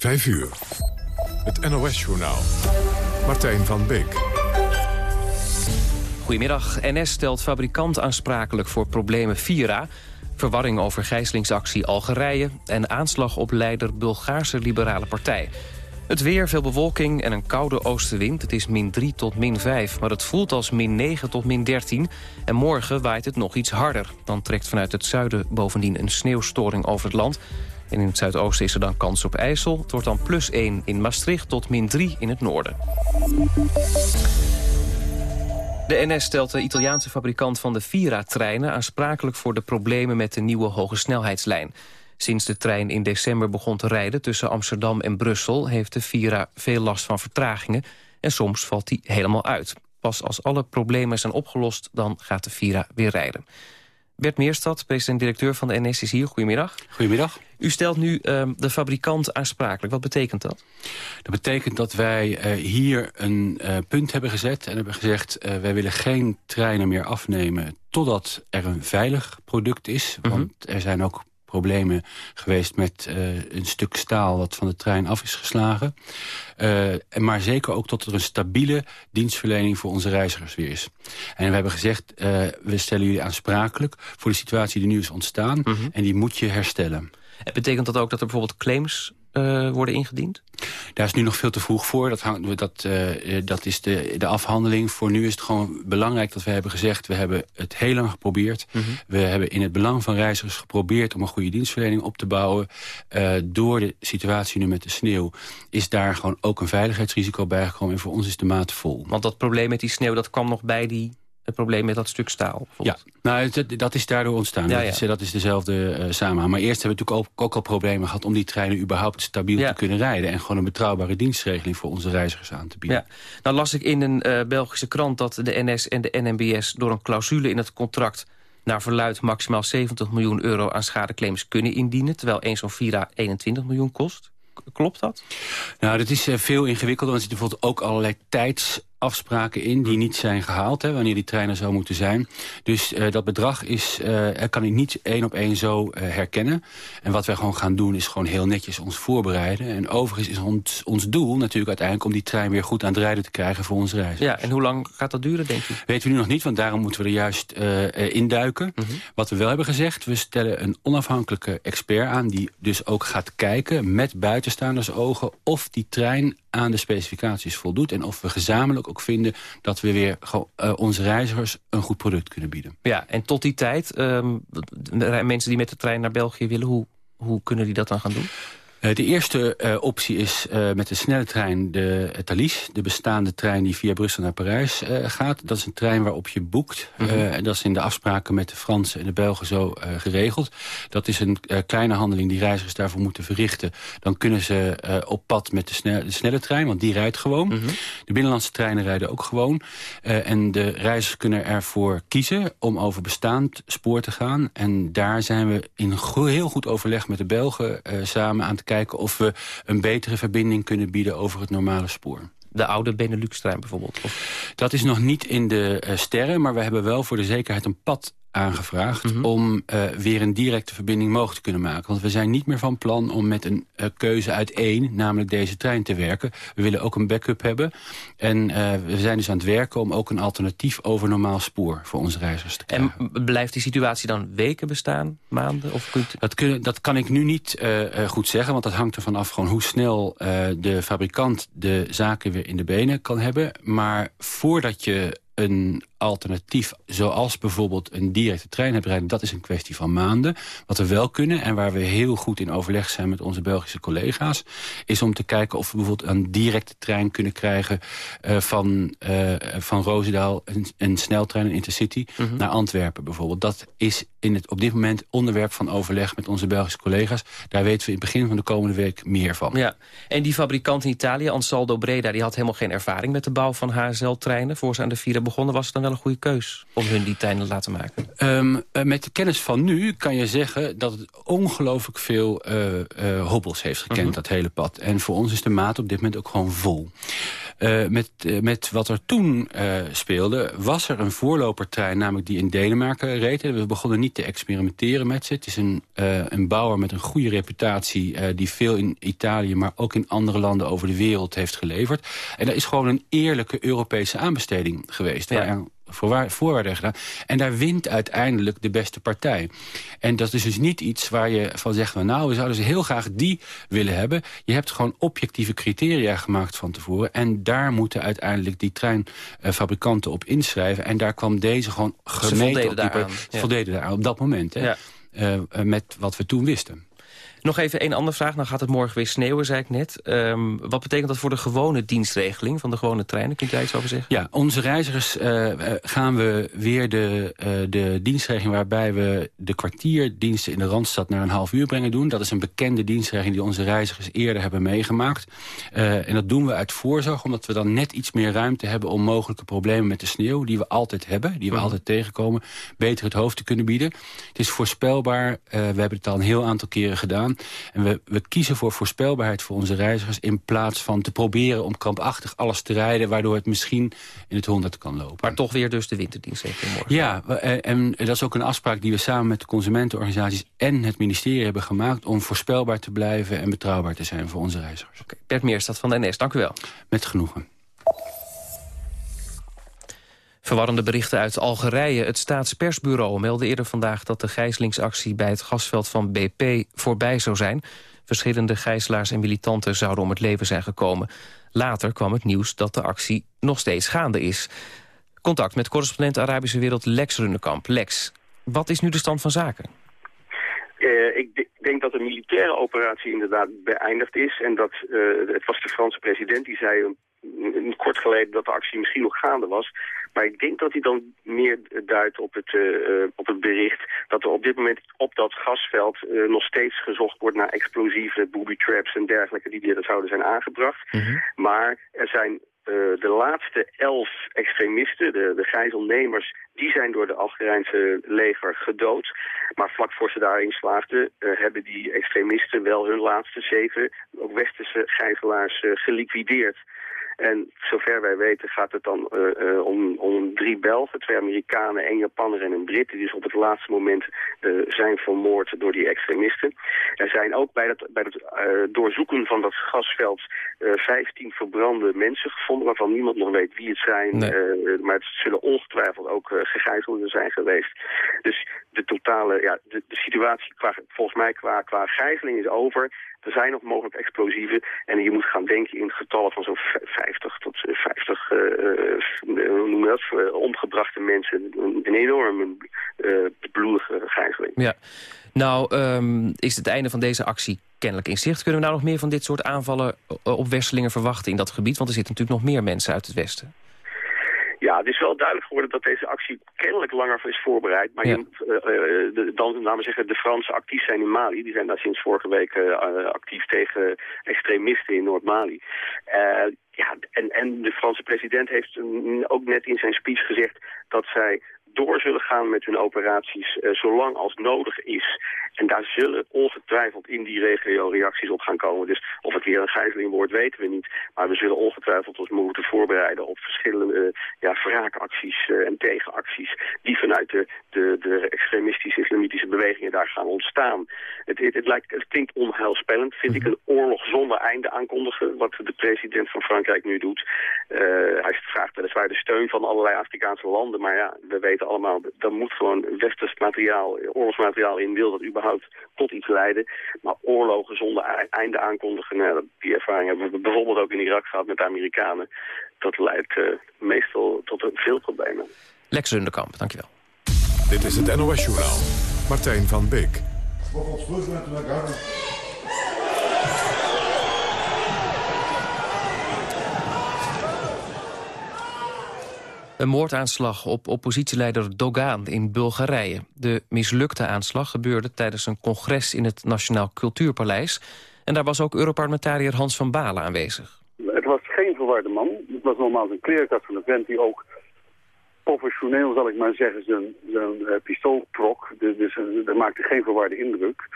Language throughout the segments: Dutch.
5 uur. Het NOS-journaal. Martijn van Beek. Goedemiddag. NS stelt fabrikant aansprakelijk voor problemen Vira... verwarring over gijzelingsactie Algerije... en aanslag op leider Bulgaarse Liberale Partij. Het weer, veel bewolking en een koude oostenwind. Het is min 3 tot min 5, maar het voelt als min 9 tot min 13. En morgen waait het nog iets harder. Dan trekt vanuit het zuiden bovendien een sneeuwstoring over het land... En in het zuidoosten is er dan kans op IJssel. Het wordt dan plus 1 in Maastricht tot min 3 in het noorden. De NS stelt de Italiaanse fabrikant van de Vira-treinen... aansprakelijk voor de problemen met de nieuwe hogesnelheidslijn. Sinds de trein in december begon te rijden tussen Amsterdam en Brussel... heeft de Vira veel last van vertragingen en soms valt die helemaal uit. Pas als alle problemen zijn opgelost, dan gaat de Vira weer rijden. Bert Meerstad, president-directeur van de NS, is hier. Goedemiddag. Goedemiddag. U stelt nu uh, de fabrikant aansprakelijk. Wat betekent dat? Dat betekent dat wij uh, hier een uh, punt hebben gezet en hebben gezegd... wij willen geen treinen meer afnemen totdat er een veilig product is. Mm -hmm. Want er zijn ook problemen geweest met uh, een stuk staal dat van de trein af is geslagen. Uh, maar zeker ook tot er een stabiele dienstverlening voor onze reizigers weer is. En we hebben gezegd, uh, we stellen jullie aansprakelijk voor de situatie die nu is ontstaan. Mm -hmm. En die moet je herstellen. En betekent dat ook dat er bijvoorbeeld claims uh, worden ingediend? Daar is nu nog veel te vroeg voor. Dat, hangt, dat, uh, dat is de, de afhandeling. Voor nu is het gewoon belangrijk dat we hebben gezegd... we hebben het heel lang geprobeerd. Mm -hmm. We hebben in het belang van reizigers geprobeerd... om een goede dienstverlening op te bouwen. Uh, door de situatie nu met de sneeuw... is daar gewoon ook een veiligheidsrisico bijgekomen. En voor ons is de maat vol. Want dat probleem met die sneeuw... dat kwam nog bij die het probleem met dat stuk staal. Ja, nou, dat, is daardoor ontstaan. Ja, ja. Dat, is, dat is dezelfde uh, samenhang. Maar eerst hebben we natuurlijk ook, ook, al problemen gehad... om die treinen überhaupt stabiel ja. te kunnen rijden... en gewoon een betrouwbare dienstregeling voor onze reizigers aan te bieden. Ja. Nou las ik in een uh, Belgische krant dat de NS en de NMBS... door een clausule in het contract naar verluid maximaal 70 miljoen euro aan schadeclaims kunnen indienen... terwijl één zo'n Vira 21 miljoen kost. Klopt dat? Nou, dat is uh, veel ingewikkelder. Want er zitten bijvoorbeeld ook allerlei tijds afspraken in die niet zijn gehaald, hè, wanneer die treinen zou moeten zijn. Dus uh, dat bedrag is, uh, kan ik niet één op één zo uh, herkennen. En wat wij gewoon gaan doen is gewoon heel netjes ons voorbereiden. En overigens is ons, ons doel natuurlijk uiteindelijk om die trein weer goed aan het rijden te krijgen voor onze reis. Ja, en hoe lang gaat dat duren, denk je? Weten we nu nog niet, want daarom moeten we er juist induiken. Mm -hmm. Wat we wel hebben gezegd, we stellen een onafhankelijke expert aan... die dus ook gaat kijken met buitenstaanders ogen of die trein aan de specificaties voldoet... en of we gezamenlijk ook vinden dat we weer uh, onze reizigers een goed product kunnen bieden. Ja, en tot die tijd, um, mensen die met de trein naar België willen... hoe, hoe kunnen die dat dan gaan doen? Uh, de eerste uh, optie is uh, met de snelle trein de Thalys. De bestaande trein die via Brussel naar Parijs gaat. Dat is een trein waarop je boekt. Mm -hmm. en dat is in de afspraken met de Fransen en de Belgen zo geregeld. Dat is een kleine handeling die reizigers daarvoor moeten verrichten. Dan kunnen ze op pad met de, snelle, de snelle trein, want die rijdt gewoon. Mm -hmm. De binnenlandse treinen rijden ook gewoon. en de reizigers kunnen ervoor kiezen om over bestaand spoor te gaan. En daar zijn we in go heel goed overleg met de Belgen samen aan te kijken of we een betere verbinding kunnen bieden over het normale spoor. De oude Benelux-trein bijvoorbeeld? Of? Dat is nog niet in de uh, sterren, maar we hebben wel voor de zekerheid een pad aangevraagd... Mm -hmm. om uh, weer een directe verbinding mogelijk te kunnen maken. Want we zijn niet meer van plan om met een uh, keuze uit één... namelijk deze trein te werken. We willen ook een backup hebben. En uh, we zijn dus aan het werken om ook een alternatief over normaal spoor... voor onze reizigers te krijgen. En blijft die situatie dan weken bestaan, maanden? Of kunt... dat, kun, dat kan ik nu niet goed zeggen, want dat hangt ervan af... gewoon hoe snel de fabrikant de zaken weer in de benen kan hebben. Maar voordat je een alternatief, zoals bijvoorbeeld een directe treinhebreiding... dat is een kwestie van maanden. Wat we wel kunnen en waar we heel goed in overleg zijn met onze Belgische collega's... is om te kijken of we bijvoorbeeld een directe trein kunnen krijgen... Uh, van, uh, van Roosendaal, een, een sneltrein, een intercity, -hmm. naar Antwerpen bijvoorbeeld. Dat is in het, op dit moment onderwerp van overleg met onze Belgische collega's. Daar weten we in het begin van de komende week meer van. Ja. En die fabrikant in Italië, Ansaldo Breda... die had helemaal geen ervaring met de bouw van HSL-treinen... voor ze aan de Vira begonnen. Was het dan wel een goede keus om hun die treinen te laten maken? Um, uh, met de kennis van nu kan je zeggen dat het ongelooflijk veel uh, uh, hobbels heeft gekend, mm -hmm. dat hele pad. En voor ons is de maat op dit moment ook gewoon vol. Uh, met, met wat er toen speelde, was er een voorlopertrein... namelijk die in Denemarken reed. We begonnen niet te experimenteren met ze. Het is een, een bouwer met een goede reputatie... die veel in Italië, maar ook in andere landen over de wereld heeft geleverd. En dat is gewoon een eerlijke Europese aanbesteding geweest. Ja voorwaarden gedaan. En daar wint uiteindelijk de beste partij. En dat is dus niet iets waar je van zegt... nou, we zouden ze heel graag die willen hebben. Je hebt gewoon objectieve criteria gemaakt van tevoren. En daar moeten uiteindelijk die treinfabrikanten op inschrijven. En daar kwam deze gewoon gemeten op die... Voldeden daar op dat moment. Hè, uh, met wat we toen wisten. Nog even één andere vraag. Dan gaat het morgen weer sneeuwen, zei ik net. Um, wat betekent dat voor de gewone dienstregeling van de gewone treinen? Kunt jij iets over zeggen? Ja, onze reizigers uh, gaan we weer de, uh, de dienstregeling... waarbij we de kwartierdiensten in de Randstad naar een half uur brengen doen. Dat is een bekende dienstregeling die onze reizigers eerder hebben meegemaakt. Uh, en dat doen we uit voorzorg, omdat we dan net iets meer ruimte hebben... om mogelijke problemen met de sneeuw, die we altijd hebben... die we mhm. altijd tegenkomen, beter het hoofd te kunnen bieden. Het is voorspelbaar. we hebben het al een heel aantal keren gedaan. En we, we kiezen voor voorspelbaarheid voor onze reizigers... in plaats van te proberen om krampachtig alles te rijden... waardoor het misschien in het honderd kan lopen. Maar toch weer dus de winterdienst morgen. Ja, eh, en dat is ook een afspraak die we samen met de consumentenorganisaties... en het ministerie hebben gemaakt om voorspelbaar te blijven... en betrouwbaar te zijn voor onze reizigers. Okay. Bert Meerstad van de NS, dank u wel. Met genoegen. Verwarrende berichten uit Algerije. Het staatspersbureau meldde eerder vandaag dat de gijzelingsactie bij het gasveld van BP voorbij zou zijn. Verschillende gijzelaars en militanten zouden om het leven zijn gekomen. Later kwam het nieuws dat de actie nog steeds gaande is. Contact met correspondent Arabische Wereld Lex Runnekamp. Lex, wat is nu de stand van zaken? Uh, ik denk dat de militaire operatie inderdaad beëindigd is. En dat uh, het was de Franse president die zei kort geleden dat de actie misschien nog gaande was. Maar ik denk dat hij dan meer duidt op het, uh, op het bericht dat er op dit moment op dat gasveld uh, nog steeds gezocht wordt naar explosieven, booby traps en dergelijke die er zouden zijn aangebracht. Mhm. Maar er zijn uh, de laatste elf extremisten, de, de gijzelnemers, die zijn door de Algerijnse leger gedood. Maar vlak voor ze daarin slaagden, uh, hebben die extremisten wel hun laatste zeven, ook westerse gijzelaars, uh, geliquideerd. En zover wij weten gaat het dan uh, uh, om, om drie Belgen, twee Amerikanen, één Japanner en een Brit... die dus op het laatste moment uh, zijn vermoord door die extremisten. Er zijn ook bij het, bij het doorzoeken van dat gasveld 15 verbrande mensen gevonden... waarvan niemand nog weet wie het zijn. maar het zullen ongetwijfeld ook gegijzelden zijn geweest. Dus de totale ja, de, de situatie qua, volgens mij qua, qua gijzeling is over... Er zijn nog mogelijk explosieven en je moet gaan denken in getallen van zo'n 50 tot 50 uh, hoe noem je dat, omgebrachte mensen. Een enorme bloedige gijzeling. Ja. Nou, um, is het einde van deze actie kennelijk in zicht. Kunnen we nou nog meer van dit soort aanvallen op Westelingen verwachten in dat gebied? Want er zitten natuurlijk nog meer mensen uit het Westen. Ja, het is wel duidelijk geworden dat deze actie kennelijk langer is voorbereid. Maar ja. je, uh, de, dan, laten we zeggen, de Fransen actief zijn in Mali. Die zijn daar sinds vorige week uh, actief tegen extremisten in Noord-Mali. ja, en, en de Franse president heeft ook net in zijn speech gezegd dat zij door zullen gaan met hun operaties uh, zolang als nodig is. En daar zullen ongetwijfeld in die regio reacties op gaan komen. Dus of het weer een gijzeling wordt, weten we niet. Maar we zullen ongetwijfeld ons moeten voorbereiden op verschillende uh, ja, wraakacties uh, en tegenacties... die vanuit de, de, de extremistische islamitische bewegingen daar gaan ontstaan. Het, het, het, lijkt, het klinkt onheilspellend, vind ik, mhm. een oorlog zonder einde aankondigen... wat de president van Frankrijk nu doet. hij vraagt weliswaar de steun van allerlei Afrikaanse landen... maar ja, we weten allemaal, dan moet gewoon westers materiaal, oorlogsmateriaal in, wil dat überhaupt tot iets leiden. Maar oorlogen zonder einde aankondigen, nou, die ervaring hebben we bijvoorbeeld ook in Irak gehad met de Amerikanen. Dat leidt uh, meestal tot veel problemen. Lex Runderkamp, dankjewel. Dit is het NOS Journaal. Martijn van Beek. Een moordaanslag op oppositieleider Dogan in Bulgarije. De mislukte aanslag gebeurde tijdens een congres in het Nationaal Cultuurpaleis. En daar was ook Europarlementariër Hans van Balen aanwezig. Het was geen verwarde man. Het was normaal een kleerkast van een vent die ook professioneel, zal ik maar zeggen, zijn, zijn uh, pistool trok. Dus, uh, dat maakte geen verwarde indruk.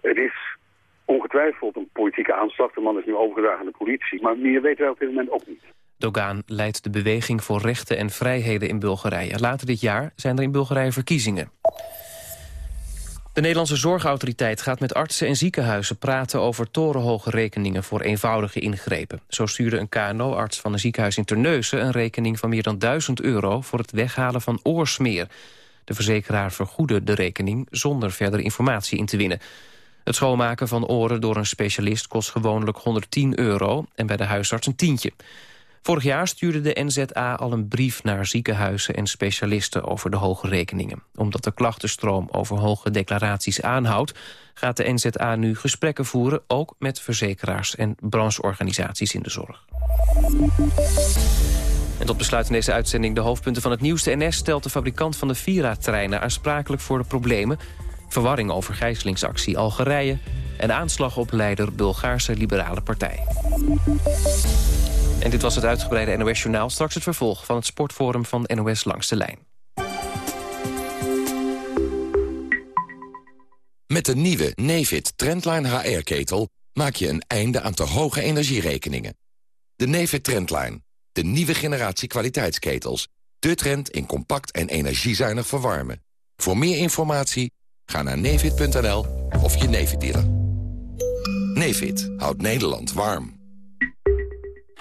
Het is ongetwijfeld een politieke aanslag. De man is nu overgedragen aan de politie. Maar meer weten wij op dit moment ook niet. Dogan leidt de beweging voor rechten en vrijheden in Bulgarije. Later dit jaar zijn er in Bulgarije verkiezingen. De Nederlandse Zorgautoriteit gaat met artsen en ziekenhuizen praten over torenhoge rekeningen voor eenvoudige ingrepen. Zo stuurde een KNO-arts van een ziekenhuis in Terneuzen een rekening van meer dan 1000 euro voor het weghalen van oorsmeer. De verzekeraar vergoedde de rekening zonder verder informatie in te winnen. Het schoonmaken van oren door een specialist kost gewoonlijk 110 euro en bij de huisarts een tientje. Vorig jaar stuurde de NZA al een brief naar ziekenhuizen en specialisten over de hoge rekeningen. Omdat de klachtenstroom over hoge declaraties aanhoudt, gaat de NZA nu gesprekken voeren, ook met verzekeraars en brancheorganisaties in de zorg. En tot besluit in deze uitzending de hoofdpunten van het nieuws. De NS stelt de fabrikant van de Vira-treinen aansprakelijk voor de problemen. Verwarring over gijzelingsactie Algerije... en aanslag op leider Bulgaarse Liberale Partij. En dit was het uitgebreide NOS-journaal. Straks het vervolg van het sportforum van NOS Langs de Lijn. Met de nieuwe Nefit Trendline HR-ketel maak je een einde aan te hoge energierekeningen. De Nefit Trendline, de nieuwe generatie kwaliteitsketels. De trend in compact en energiezuinig verwarmen. Voor meer informatie ga naar nefit.nl of je Nefit dealer. Nefit houdt Nederland warm.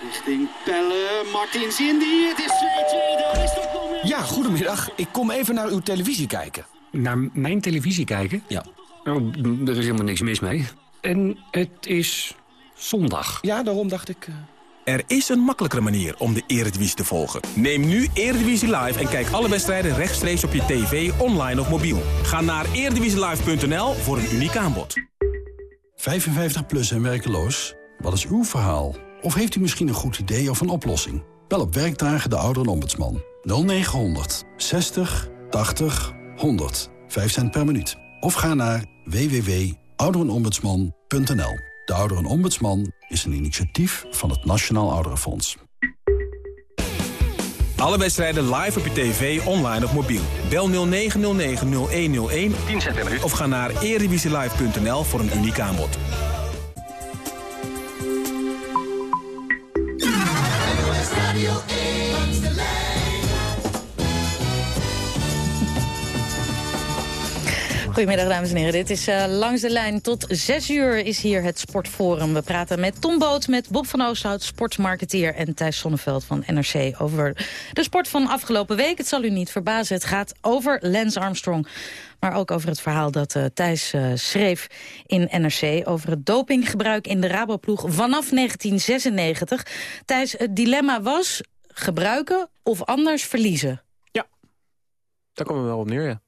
Richting Pelle, Martins Indy, het is 2-2, daar is dat moment. Ja, goedemiddag. Ik kom even naar uw televisie kijken. Naar mijn televisie kijken? Ja. Oh, er is helemaal niks mis mee. En het is zondag. Ja, daarom dacht ik... Uh... Er is een makkelijkere manier om de Eredivisie te volgen. Neem nu Eredivisie Live en kijk alle wedstrijden rechtstreeks op je tv, online of mobiel. Ga naar eredivisielive.nl voor een uniek aanbod. 55 plus en werkeloos? Wat is uw verhaal? Of heeft u misschien een goed idee of een oplossing? Bel op werkdagen de ouderenombudsman. 0900 60 80 100. 5 cent per minuut. Of ga naar www.ouderenombudsman.nl. De Ouderenombudsman is een initiatief van het Nationaal Ouderenfonds. Alle wedstrijden live op je tv, online of mobiel. Bel 0909-0101 of ga naar erevisielive.nl voor een uniek aanbod. Radio Goedemiddag dames en heren, dit is uh, Langs de Lijn. Tot zes uur is hier het Sportforum. We praten met Tom Boot, met Bob van Oosterhout, sportsmarketeer... en Thijs Sonneveld van NRC over de sport van afgelopen week. Het zal u niet verbazen, het gaat over Lance Armstrong. Maar ook over het verhaal dat uh, Thijs uh, schreef in NRC... over het dopinggebruik in de Raboploeg vanaf 1996. Thijs, het dilemma was gebruiken of anders verliezen. Ja, daar komen we wel op neer, ja.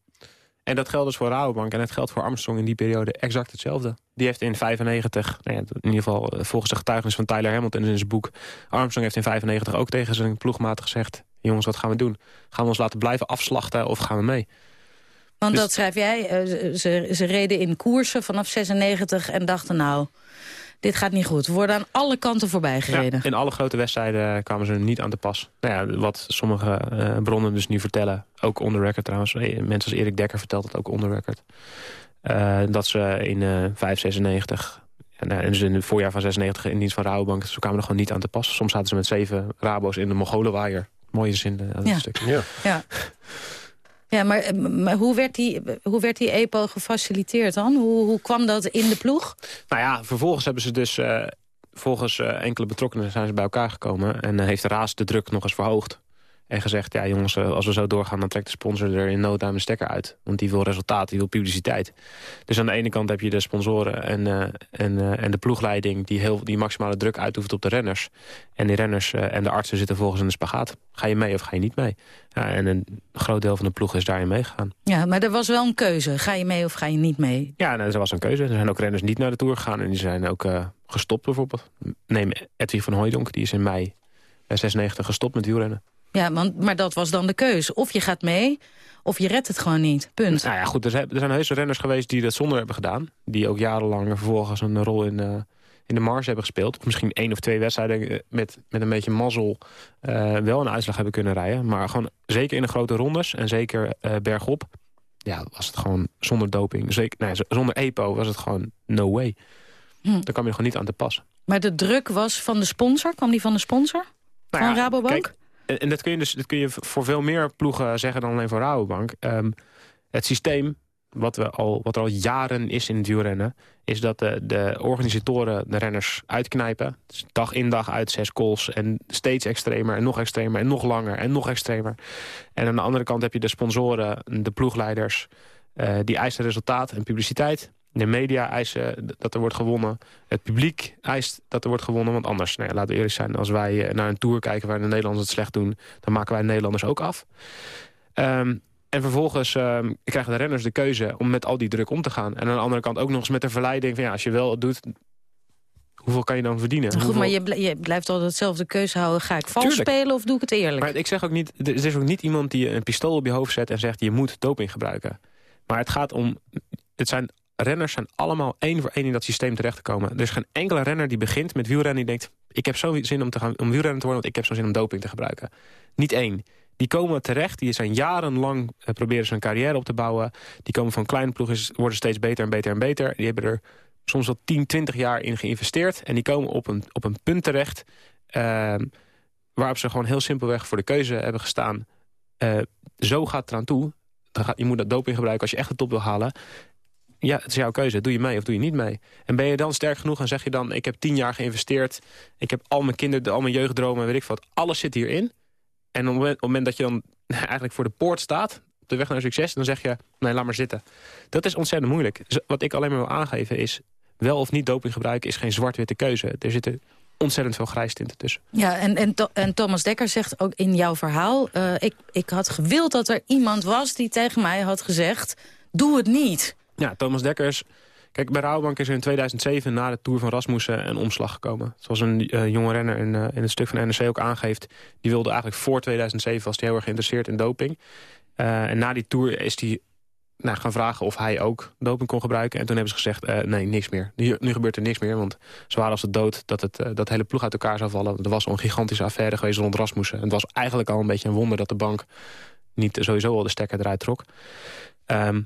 En dat geldt dus voor Rabobank en het geldt voor Armstrong in die periode exact hetzelfde. Die heeft in 95, nou ja, in ieder geval eh, volgens de getuigenis van Tyler Hamilton in zijn boek... Armstrong heeft in 95 ook tegen zijn ploegmaat gezegd... jongens, wat gaan we doen? Gaan we ons laten blijven afslachten of gaan we mee? Want dus dat schrijf jij, eh, ze, ze reden in koersen vanaf 96 en dachten nou dit gaat niet goed. We worden aan alle kanten voorbij gereden. Ja, in alle grote wedstrijden kwamen ze niet aan te pas. Nou ja, wat sommige uh, bronnen dus nu vertellen, ook onder record trouwens. Eh, mensen als Erik Dekker vertelt het ook onder record. Uh, dat ze in uh, 5, 96 en, dus in het voorjaar van 96 in dienst van Rabobank... ze kwamen er gewoon niet aan te pas. Soms zaten ze met zeven Rabo's in de Mongolenwaaier. Mooie zin, uh, dat ja. stuk. Ja. ja. Ja, maar, hoe, werd die, hoe werd die EPO gefaciliteerd dan? Hoe, hoe kwam dat in de ploeg? Nou ja, vervolgens hebben ze dus... Uh, volgens uh, enkele betrokkenen zijn ze bij elkaar gekomen... en uh, heeft de Raas de druk nog eens verhoogd. En gezegd, ja jongens, als we zo doorgaan... dan trekt de sponsor er in no time een stekker uit. Want die wil resultaat, die wil publiciteit. Dus aan de ene kant heb je de sponsoren en, uh, en, uh, en de ploegleiding... Die, heel, die maximale druk uitoefent op de renners. En die renners uh, en de artsen zitten volgens in de spagaat. Ga je mee of ga je niet mee? Ja, en een groot deel van de ploeg is daarin meegegaan. Ja, maar er was wel een keuze. Ga je mee of ga je niet mee? Ja, nou, er was een keuze. Er zijn ook renners niet naar de Tour gegaan... en die zijn ook gestopt bijvoorbeeld. Neem Edwin van Hooijdonk, die is in mei 96 gestopt met wielrennen. Ja, want, maar dat was dan de keus. Of je gaat mee, of je redt het gewoon niet. Punt. Nou ja, goed, er zijn, er zijn heuse renners geweest die dat zonder hebben gedaan. Die ook jarenlang vervolgens een rol in, uh, in de mars hebben gespeeld. Of misschien één of twee wedstrijden eh, met, met een beetje mazzel uh, wel een uitslag hebben kunnen rijden. Maar gewoon zeker in de grote rondes en zeker uh, bergop. Ja, was het gewoon zonder doping. Zeker, nee, zonder EPO was het gewoon no way. Hm. Daar kwam je gewoon niet aan te passen. Maar de druk was van de sponsor? Kwam die van de sponsor? Nou van ja, Rabobank? kijk, en, dat kun je dus dat kun je voor veel meer ploegen zeggen dan alleen voor Rabobank. Ehm, het systeem, wat, we al, wat er al jaren is in het wielrennen... is dat de, de organisatoren de renners uitknijpen. Dus dag in dag uit zes calls. En steeds extremer en nog extremer en nog langer en nog extremer. En aan de andere kant heb je de sponsoren, de ploegleiders... eh, die eisen resultaat en publiciteit. De media eisen dat er wordt gewonnen. Het publiek eist dat er wordt gewonnen. Want anders, nou ja, laten we eerlijk zijn... als wij eh, naar een tour kijken waar de Nederlanders het slecht doen... dan maken wij Nederlanders ook af. Ehm, en vervolgens ehm, krijgen de renners de keuze om met al die druk om te gaan. En aan de andere kant ook nog eens met de verleiding van... ja, als je wel het doet, hoeveel kan je dan verdienen? Goed, Hoeveel- maar je, bl- je blijft altijd hetzelfde keuze houden. Ga ik vals Tuurlijk. spelen of doe ik het eerlijk? Maar ik zeg ook niet, er is ook niet iemand die een pistool op je hoofd zet en zegt je moet doping gebruiken. Maar het gaat om, het zijn, renners zijn allemaal één voor één in dat systeem terecht te komen. Er is geen enkele renner die begint met wielrennen die denkt, ik heb zo zin om, te gaan, om wielrenner te worden, want ik heb zo zin om doping te gebruiken. Niet één. Die komen terecht, die zijn jarenlang eh, proberen een carrière op te bouwen. Die komen van kleine ploegen, worden steeds beter en beter en beter. Die hebben er soms wel 10, 20 jaar in geïnvesteerd. En die komen op een, op een punt terecht... ehm, waarop ze gewoon heel simpelweg voor de keuze hebben gestaan. eh, zo gaat het eraan toe. Je moet dat doping gebruiken als je echt de top wil halen. Ja, het is jouw keuze. Doe je mee of doe je niet mee? En ben je dan sterk genoeg en zeg je dan... ik heb tien jaar geïnvesteerd. Ik heb al mijn kinderen, al mijn jeugddromen en weet ik wat. Alles zit hierin. En op het moment, dat je dan eigenlijk voor de poort staat... op de weg naar succes, dan zeg je... nee, laat maar zitten. Dat is ontzettend moeilijk. Dus wat ik alleen maar wil aangeven is... wel of niet doping gebruiken is geen zwart-witte keuze. Er zitten ontzettend veel grijstinten tussen. Ja, en, en, en Thomas Dekker zegt ook in jouw verhaal... eh, ik, ik had gewild dat er iemand was die tegen mij had gezegd... doe het niet. Ja, Thomas Dekkers. Kijk, bij Rabobank is er in 2007 na de Tour van Rasmussen een omslag gekomen. Zoals een eh, jonge renner in, eh, in het stuk van NRC ook aangeeft. Die wilde eigenlijk voor 2007 was hij heel erg geïnteresseerd in doping. Eh, en na die Tour is hij nou, gaan vragen of hij ook doping kon gebruiken. En toen hebben ze gezegd, nee, niks meer. Nu, gebeurt er niks meer, want ze waren als het dood... dat het, dat hele ploeg uit elkaar zou vallen. Er was al een gigantische affaire geweest rond Rasmussen. En het was eigenlijk al een beetje een wonder dat de bank... niet sowieso al de stekker eruit trok. Ehm,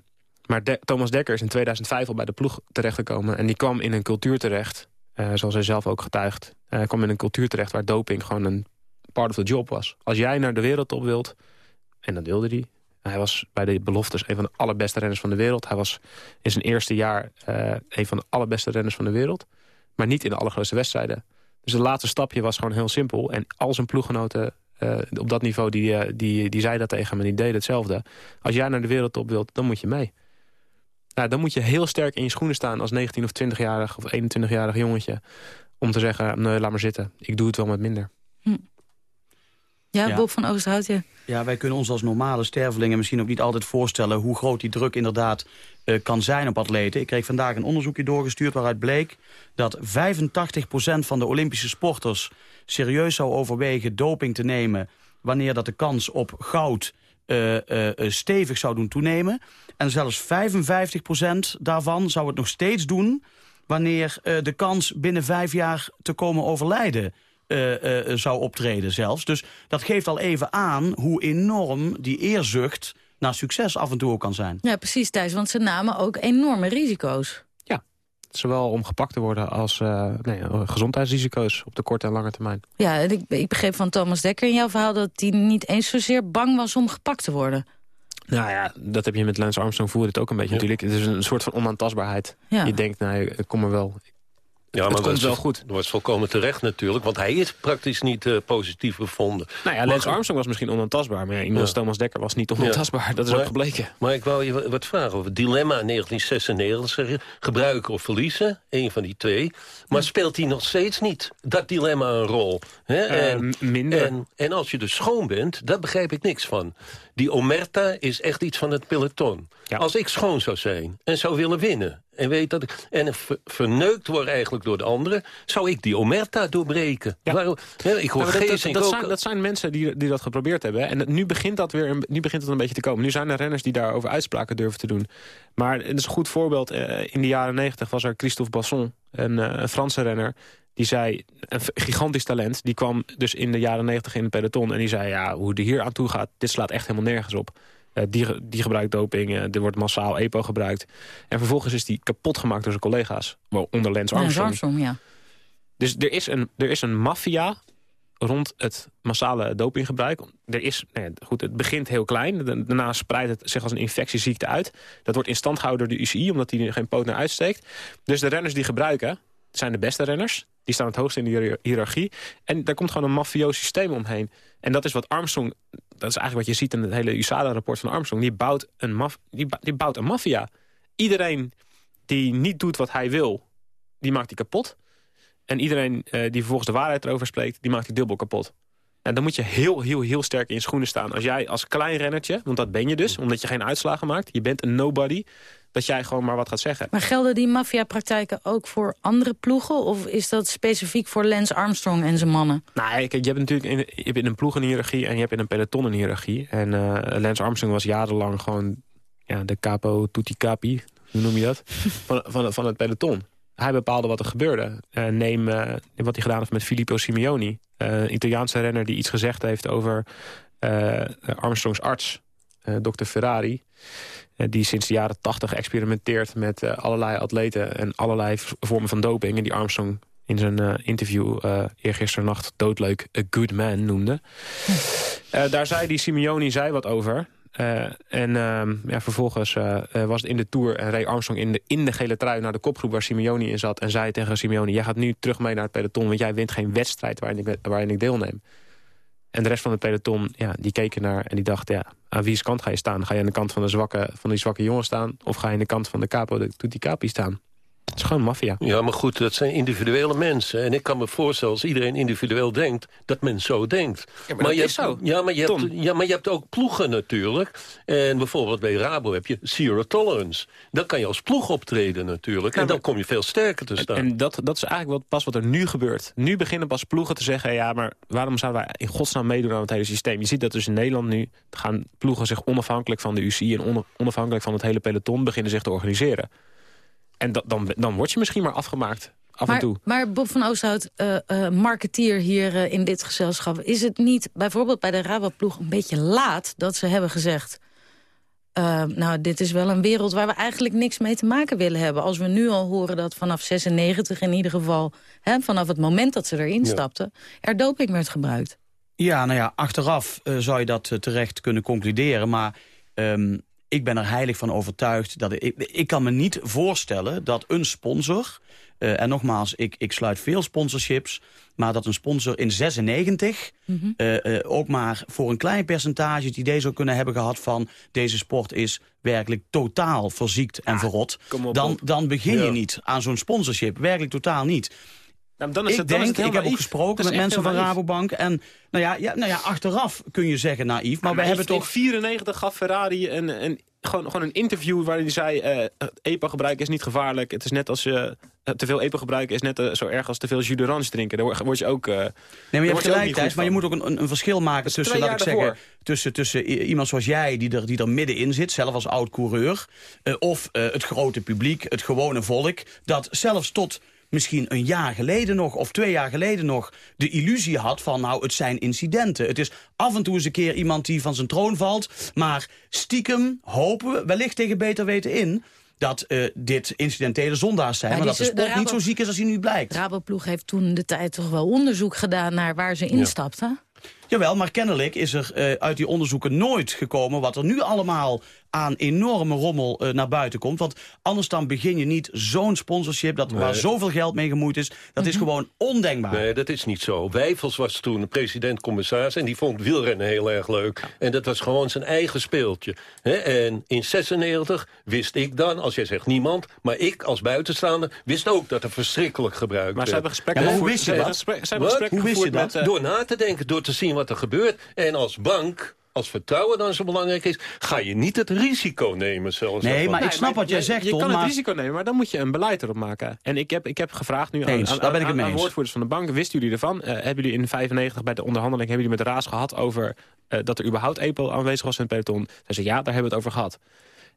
maar Thomas Dekker is in 2005 al bij de ploeg terechtgekomen. En die kwam in een cultuur terecht, eh, zoals hij zelf ook getuigt... eh, kwam in een cultuur terecht waar doping gewoon een part of the job was. Als jij naar de wereldtop wilt, en dat wilde hij... Hij was bij de beloftes een van de allerbeste renners van de wereld. Hij was in zijn eerste jaar eh, een van de allerbeste renners van de wereld. Maar niet in de allergrootste wedstrijden. Dus het laatste stapje was gewoon heel simpel. En al zijn ploeggenoten op dat niveau, die, die, die zeiden dat tegen en die deden hetzelfde. Als jij naar de wereldtop wilt, dan moet je mee. Nou, dan moet je heel sterk in je schoenen staan als 19 of 20-jarig of 21-jarig jongetje. Om te zeggen, nee, laat maar zitten. Ik doe het wel met minder. Ja, Ja. Bob van Oosterhout, ja. Ja, wij kunnen ons als normale stervelingen misschien ook niet altijd voorstellen... hoe groot die druk inderdaad eh, kan zijn op atleten. Ik kreeg vandaag een onderzoekje doorgestuurd waaruit bleek... dat 85% van de Olympische sporters serieus zou overwegen doping te nemen... wanneer dat de kans op goud eh, eh, eh, stevig zou doen toenemen. En zelfs 55% daarvan zou het nog steeds doen... wanneer de kans binnen vijf jaar te komen overlijden zou optreden zelfs. Dus dat geeft al even aan hoe enorm die eerzucht naar succes af en toe ook kan zijn. Ja, precies, Thijs, want ze namen ook enorme risico's. Zowel om gepakt te worden als eh, nee, gezondheidsrisico's op de korte en lange termijn. Ja, en ik, ik begreep van Thomas Dekker in jouw verhaal... dat hij niet eens zozeer bang was om gepakt te worden. Nou ja, dat heb je met Lance Armstrong voerde het ook een beetje natuurlijk. Het is een soort van onaantastbaarheid. Ja. Je denkt, nou, ik kom er wel. Ja, maar komt wel goed. Dat was volkomen terecht natuurlijk, want hij is praktisch niet eh, positief bevonden. Nou ja, Lance Armstrong was misschien onaantastbaar. Maar ja, iemand Ja. Thomas Dekker was niet onaantastbaar. Dat is Maar- ook gebleken. Maar ik wou je wat vragen over het dilemma in 1996. zeggen, Gebruiken of verliezen, één van die twee. Maar speelt hij nog steeds niet, dat dilemma, een rol? Hè? Eh, m- minder. En, en als je dus schoon bent, daar begrijp ik niks van. Die omerta is echt iets van het peloton. Als ik schoon zou zijn en zou willen winnen... en, weet dat ik, en ver- verneukt word eigenlijk door de anderen... zou ik die omerta doorbreken. Waarom- ik hoor maar dat, dat, dat zijn, dat zijn mensen die, die dat geprobeerd hebben. En het- nu begint, dat weer een, nu begint het een beetje te komen. Nu zijn er renners die daarover uitspraken durven te doen. Maar het is een goed voorbeeld. Eh, in de jaren negentig was er Christophe Basson, een, eh, een Franse renner... Die zei, een gigantisch talent. Die kwam dus in de jaren negentig in het peloton. En die zei, ja, hoe die hier aan toe gaat, dit slaat echt helemaal nergens op. Eh, die, die gebruikt doping, uh, er wordt massaal EPO gebruikt. En vervolgens is die kapot gemaakt door zijn collega's. Onder Lance Armstrong. Armstrong ja. Dus er is een, er is een maffia rond het massale dopinggebruik. Er is, nou ja, goed, het begint heel klein. Daarna spreidt het zich als een infectieziekte uit. Dat wordt in stand gehouden door de UCI, omdat die er geen poot naar uitsteekt. Dus de renners die gebruiken, zijn de beste renners. Die staan het hoogst in de hiërarchie. En daar komt gewoon een mafioos systeem omheen. En dat is wat Armstrong... Dat is eigenlijk wat je ziet in het hele USADA-rapport van Armstrong. Die bouwt een, die, die bouwt een maffia. Iedereen die niet doet wat hij wil, die maakt hij kapot. En iedereen uh, die vervolgens de waarheid erover spreekt... die maakt hij dubbel kapot. En dan moet je heel, heel, heel sterk in je schoenen staan. Als jij als klein rennertje, want dat ben je dus... omdat je geen uitslagen maakt, je bent een nobody dat jij gewoon maar wat gaat zeggen. Maar gelden die maffiapraktijken ook voor andere ploegen? Of is dat specifiek voor Lance Armstrong en zijn mannen? Nou, kijk, je hebt natuurlijk in, je hebt in een ploegenhiërarchie en je hebt in een peloton een hiërarchie. En uh, Lance Armstrong was jarenlang gewoon ja, de capo tutti capi, hoe noem je dat? van, van, van het peloton. Hij bepaalde wat er gebeurde. Uh, neem uh, wat hij gedaan heeft met Filippo Simeoni. een Italiaanse renner die iets gezegd heeft over Armstrongs arts, dokter Ferrari. Eh, die sinds de jaren tachtig experimenteert met eh, allerlei atleten... en allerlei vormen van doping. En die Armstrong in zijn interview uh, eergisternacht doodleuk a good man noemde. Uh, daar zei die Simeoni zei wat over. en ehm, ja, vervolgens was het in de Tour en reed Armstrong in de, in de gele trui naar de kopgroep waar Simeoni in zat. En zei tegen Simeoni, jij gaat nu terug mee naar het peloton, want jij wint geen wedstrijd waarin ik, waarin ik deelneem. En de rest van het peloton, ja, die keken naar en die dachten... ja, aan wie's kant ga je staan? Ga je aan de kant van, de zwakke, van die zwakke jongen staan... of ga je aan de kant van de capo, de tutti capi staan? Het is gewoon maffia. Ja, maar goed, dat zijn individuele mensen. En ik kan me voorstellen, als iedereen individueel denkt... dat men zo denkt. Ja, maar, je is hebt, zo. Ja maar, je hebt, ja, maar je hebt ook ploegen natuurlijk. En bijvoorbeeld bij Rabo heb je zero tolerance. Dan kan je als ploeg optreden natuurlijk. en dan kom je veel sterker te staan. En dat, dat is eigenlijk wat, pas wat er nu gebeurt. Nu beginnen pas ploegen te zeggen... ja, maar waarom zouden wij in godsnaam meedoen aan het hele systeem? Je ziet dat dus in Nederland nu gaan ploegen zich onafhankelijk van de UCI... en onafhankelijk van het hele peloton beginnen zich te organiseren. En dan, dan word je misschien maar afgemaakt. Af maar, en toe. maar Bob van Oosterhout, uh, uh, marketeer hier uh, in dit gezelschap... is het niet bijvoorbeeld bij de Raboploeg een beetje laat dat ze hebben gezegd... nou, dit is wel een wereld waar we eigenlijk niks mee te maken willen hebben. Als we nu al horen dat vanaf 96 in ieder geval... Hè, vanaf het moment dat ze erin ja. stapten, er doping werd gebruikt. Ja, nou ja, achteraf zou je dat terecht kunnen concluderen. Maar um, ik ben er heilig van overtuigd. dat Ik, ik kan me niet voorstellen dat een sponsor... Uh, en nogmaals, ik, ik sluit veel sponsorships... maar dat een sponsor in 96 mm -hmm. uh, uh, ook maar voor een klein percentage... het idee zou kunnen hebben gehad van... deze sport is werkelijk totaal verziekt en ah, verrot... Op, dan, dan begin ja. je niet aan zo'n sponsorship. Werkelijk totaal niet. Nou, dan is ik het, denk, dan is het ik heb ook gesproken met mensen van Rabobank. En nou ja, ja, nou ja, achteraf kun je zeggen naïef. Maar, ja, we hebben toch... In 94 gaf Ferrari een, een, gewoon, gewoon een interview waarin hij zei... Uh, EPA-gebruik is niet gevaarlijk. Het is net als je... Uh, te veel EPA gebruiken is net uh, zo erg als te veel jus d'orange drinken. Daar word je ook... Nee, maar je hebt gelijk, Thijs, maar je moet ook een, een verschil maken tussen, laat ik zeggen, tussen, tussen iemand zoals jij die er, die er middenin zit, zelf als oud-coureur, of het grote publiek, het gewone volk, dat zelfs tot misschien een jaar geleden nog, of twee jaar geleden nog... de illusie had van, nou, het zijn incidenten. Het is af en toe eens een keer iemand die van zijn troon valt... maar stiekem hopen we, wellicht tegen beter weten in dat uh, dit incidentele zondaars zijn. Maar dat de sport de niet zo ziek is als hij nu blijkt. Raboploeg heeft toen de tijd toch wel onderzoek gedaan... naar waar ze instapten. Ja. Jawel, maar kennelijk is er uh, uit die onderzoeken nooit gekomen... wat er nu allemaal aan enorme rommel uh, naar buiten komt. Want anders dan begin je niet zo'n sponsorship... Dat, nee. waar zoveel geld mee gemoeid is. Dat mm -hmm. is gewoon ondenkbaar. Nee, dat is niet zo. Wijfels was toen president-commissaris... en die vond wielrennen heel erg leuk. En dat was gewoon zijn eigen speeltje. He? En in 96 wist ik dan, als jij zegt niemand... maar ik als buitenstaander wist ook dat er verschrikkelijk gebruikt Maar ze hebben gesprekken ja, hoe wist je dat? Ze hebben gesprekken hoe wist je dat? Met, uh... Door na te denken, door te zien wat er gebeurt. En als bank als vertrouwen dan zo belangrijk is... ga je niet het risico nemen. Zelfs nee, maar ik snap wat jij zegt, Je Tom, kan maar... het risico nemen, maar dan moet je een beleid erop maken. En ik heb, ik heb gevraagd nu eens, aan, daar ben ik aan, aan, woordvoerders van de bank... wisten jullie ervan? Uh, hebben jullie in 95 bij de onderhandeling... hebben jullie met de Raas gehad over uh, dat er überhaupt EPO aanwezig was in het peloton? Zij zei ja, daar hebben we het over gehad.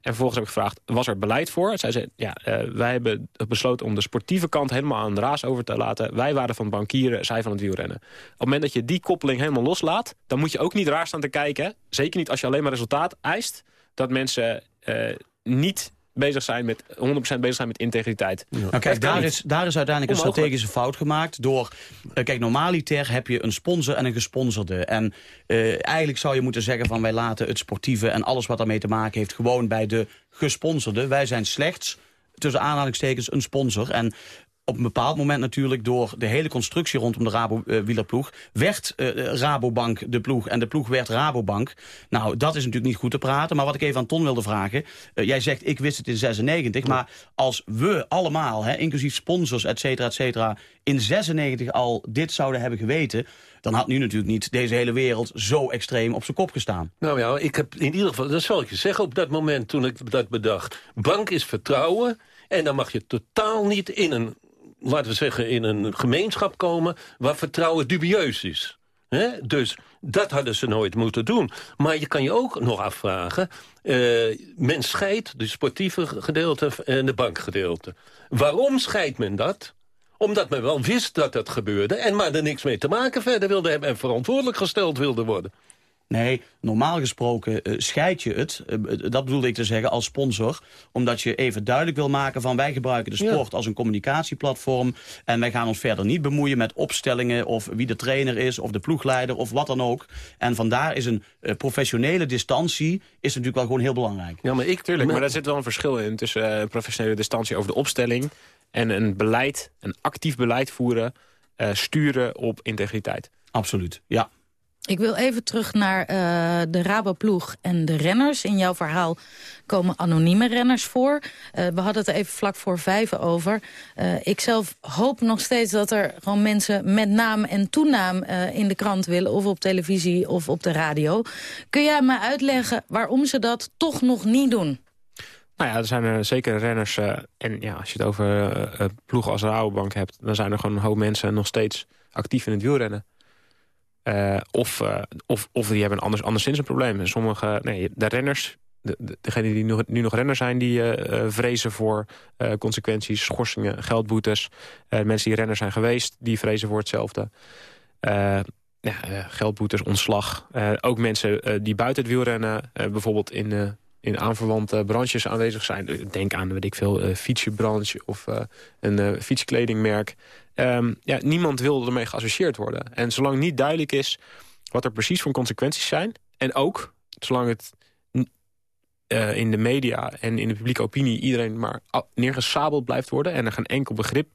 En vervolgens heb ik gevraagd, was er beleid voor? Zij zei, ja, uh, wij hebben besloten om de sportieve kant helemaal aan de raas over te laten. Wij waren van bankieren, zij van het wielrennen. Op het moment dat je die koppeling helemaal loslaat... dan moet je ook niet raar staan te kijken. Zeker niet als je alleen maar resultaat eist... dat mensen uh, niet bezig zijn met 100% bezig zijn met integriteit. Nou, kijk, daar is, daar is uiteindelijk een strategische fout gemaakt door... Uh, kijk, normaliter heb je een sponsor en een gesponsorde. En uh, eigenlijk zou je moeten zeggen van wij laten het sportieve... en alles wat daarmee te maken heeft gewoon bij de gesponsorde. Wij zijn slechts tussen aanhalingstekens een sponsor. En op een bepaald moment natuurlijk door de hele constructie rondom de Rabo-wielerploeg... werd uh, Rabobank de ploeg en de ploeg werd Rabobank. Nou, dat is natuurlijk niet goed te praten. Maar wat ik even aan Ton wilde vragen... Uh, jij zegt, ik wist het in 96, maar als we allemaal, hè, inclusief sponsors, et cetera, et cetera... in 96 al dit zouden hebben geweten... dan had nu natuurlijk niet deze hele wereld zo extreem op zijn kop gestaan. Nou ja, ik heb in ieder geval, dat zal ik je zeggen op dat moment toen ik dat bedacht... bank is vertrouwen... En dan mag je totaal niet in een laten we zeggen, in een gemeenschap komen... waar vertrouwen dubieus is. Dus dat hadden ze nooit moeten doen. Maar je kan je ook nog afvragen... Uh, men scheidt de sportieve gedeelte en de bankgedeelte. Waarom scheidt men dat? Omdat men wel wist dat dat gebeurde... en maar er niks mee te maken verder wilde hebben... en verantwoordelijk gesteld wilde worden. Nee, normaal gesproken uh, scheid je het, uh, dat bedoelde ik te zeggen, als sponsor. Omdat je even duidelijk wil maken van wij gebruiken de sport ja. als een communicatieplatform. En wij gaan ons verder niet bemoeien met opstellingen of wie de trainer is of de ploegleider of wat dan ook. En vandaar is een uh, professionele distantie is natuurlijk wel gewoon heel belangrijk. Ja, maar ik... Tuurlijk, maar daar zit wel een verschil in tussen professionele distantie over de opstelling en een beleid, een actief beleid voeren, sturen op integriteit. Absoluut, ja. Ik wil even terug naar uh, de Raboploeg en de renners. In jouw verhaal komen anonieme renners voor. Uh, we hadden het even vlak voor vijf over. Uh, ik zelf hoop nog steeds dat er gewoon mensen met naam en toenaam in de krant willen. Of op televisie of op de radio. Kun jij me uitleggen waarom ze dat toch nog niet doen? Nou ja, er zijn er zeker renners. en ja, als je het over ploegen als Rabobank hebt... dan zijn er gewoon een hoop mensen nog steeds actief in het wielrennen. Uh, of, uh, of, of die hebben anders, anderszins een probleem. Sommige, nee, de renners, de, de, degenen die nu, nu nog renners zijn... die uh, vrezen voor consequenties, schorsingen, geldboetes. mensen die renners zijn geweest, die vrezen voor hetzelfde. ja, geldboetes, ontslag. ook mensen die buiten het wielrennen, bijvoorbeeld in in aanverwante branches aanwezig zijn. Denk aan, weet ik veel, fietsenbranche of een fietskledingmerk. Um, ja, niemand wil ermee geassocieerd worden. En zolang niet duidelijk is wat er precies voor consequenties zijn... en ook, zolang het in de media en in de publieke opinie... iedereen maar neergesabeld blijft worden... en er geen enkel begrip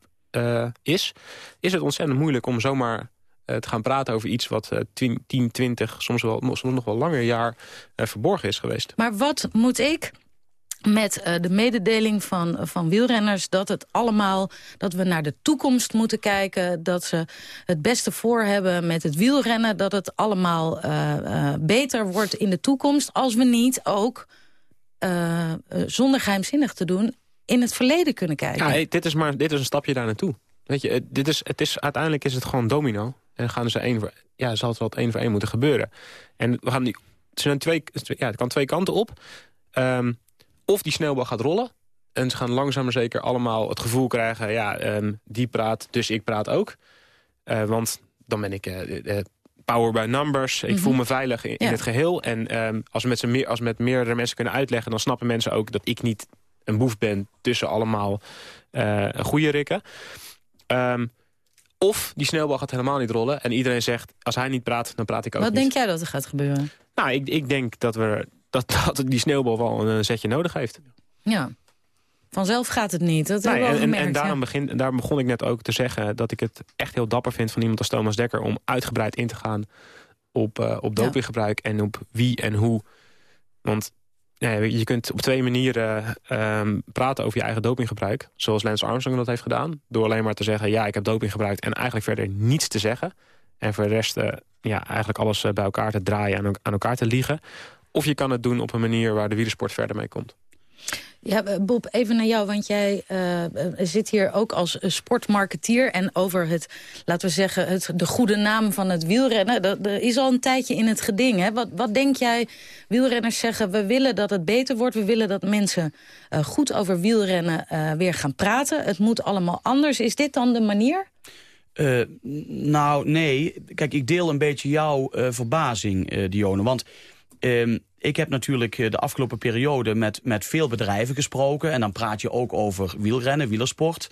is... is het ontzettend moeilijk om zomaar te gaan praten over iets wat 10, 20, soms, wel, soms nog wel langer jaar verborgen is geweest. Maar wat moet ik met uh, de mededeling van, van wielrenners dat het allemaal dat we naar de toekomst moeten kijken, dat ze het beste voor hebben met het wielrennen, dat het allemaal uh, uh, beter wordt in de toekomst als we niet ook zonder geheimzinnig te doen in het verleden kunnen kijken. Ja, dit is maar dit is een stapje daar naartoe. Weet je, dit is, het is, uiteindelijk is het gewoon domino. En gaan ze één voor, ja, zal het wel één voor één moeten gebeuren. En we gaan die, het, zijn twee, ja, het kan twee kanten op. Um, of die sneeuwbal gaat rollen. En ze gaan langzaam maar zeker allemaal het gevoel krijgen... ja, um, die praat, dus ik praat ook. Uh, want dan ben ik uh, power by numbers. Ik mm -hmm. voel me veilig in, ja. het geheel. En um, als, we met meer, als we met meerdere mensen kunnen uitleggen... dan snappen mensen ook dat ik niet een boef ben... tussen allemaal uh, goede rikken. Um, of die sneeuwbal gaat helemaal niet rollen. En iedereen zegt, als hij niet praat, dan praat ik ook Wat niet. denk jij dat er gaat gebeuren? Nou, ik, ik denk dat we dat, dat die sneeuwbal wel een zetje nodig heeft. Ja, vanzelf gaat het niet. Dat nee, hebben we en, gemerkt, en daarom, begin, daarom begon ik net ook te zeggen... dat ik het echt heel dapper vind van iemand als Thomas Dekker... om uitgebreid in te gaan op, uh, op dopinggebruik en op wie en hoe. Want je kunt op twee manieren um, praten over je eigen dopinggebruik. Zoals Lance Armstrong dat heeft gedaan. Door alleen maar te zeggen, ja, ik heb doping gebruikt... en eigenlijk verder niets te zeggen. En voor de rest uh, ja, eigenlijk alles bij elkaar te draaien en aan elkaar te liegen. Of je kan het doen op een manier waar de wielersport verder mee komt. Ja, eh, Bob, even naar jou, want jij uh, zit hier ook als sportmarketeer... en over het, laten we zeggen, het, de goede naam van het wielrennen... dat, dat is al een tijdje in het geding. Hè? Wat, wat denk jij, wielrenners zeggen, we willen dat het beter wordt... we willen dat mensen uh, goed over wielrennen weer gaan praten. Het moet allemaal anders. Is dit dan de manier? Uh, nou, nee. Kijk, ik deel een beetje jouw uh, verbazing, uh, Dione. Want uh, ik heb natuurlijk de afgelopen periode met, met veel bedrijven gesproken. En dan praat je ook over wielrennen, wielersport.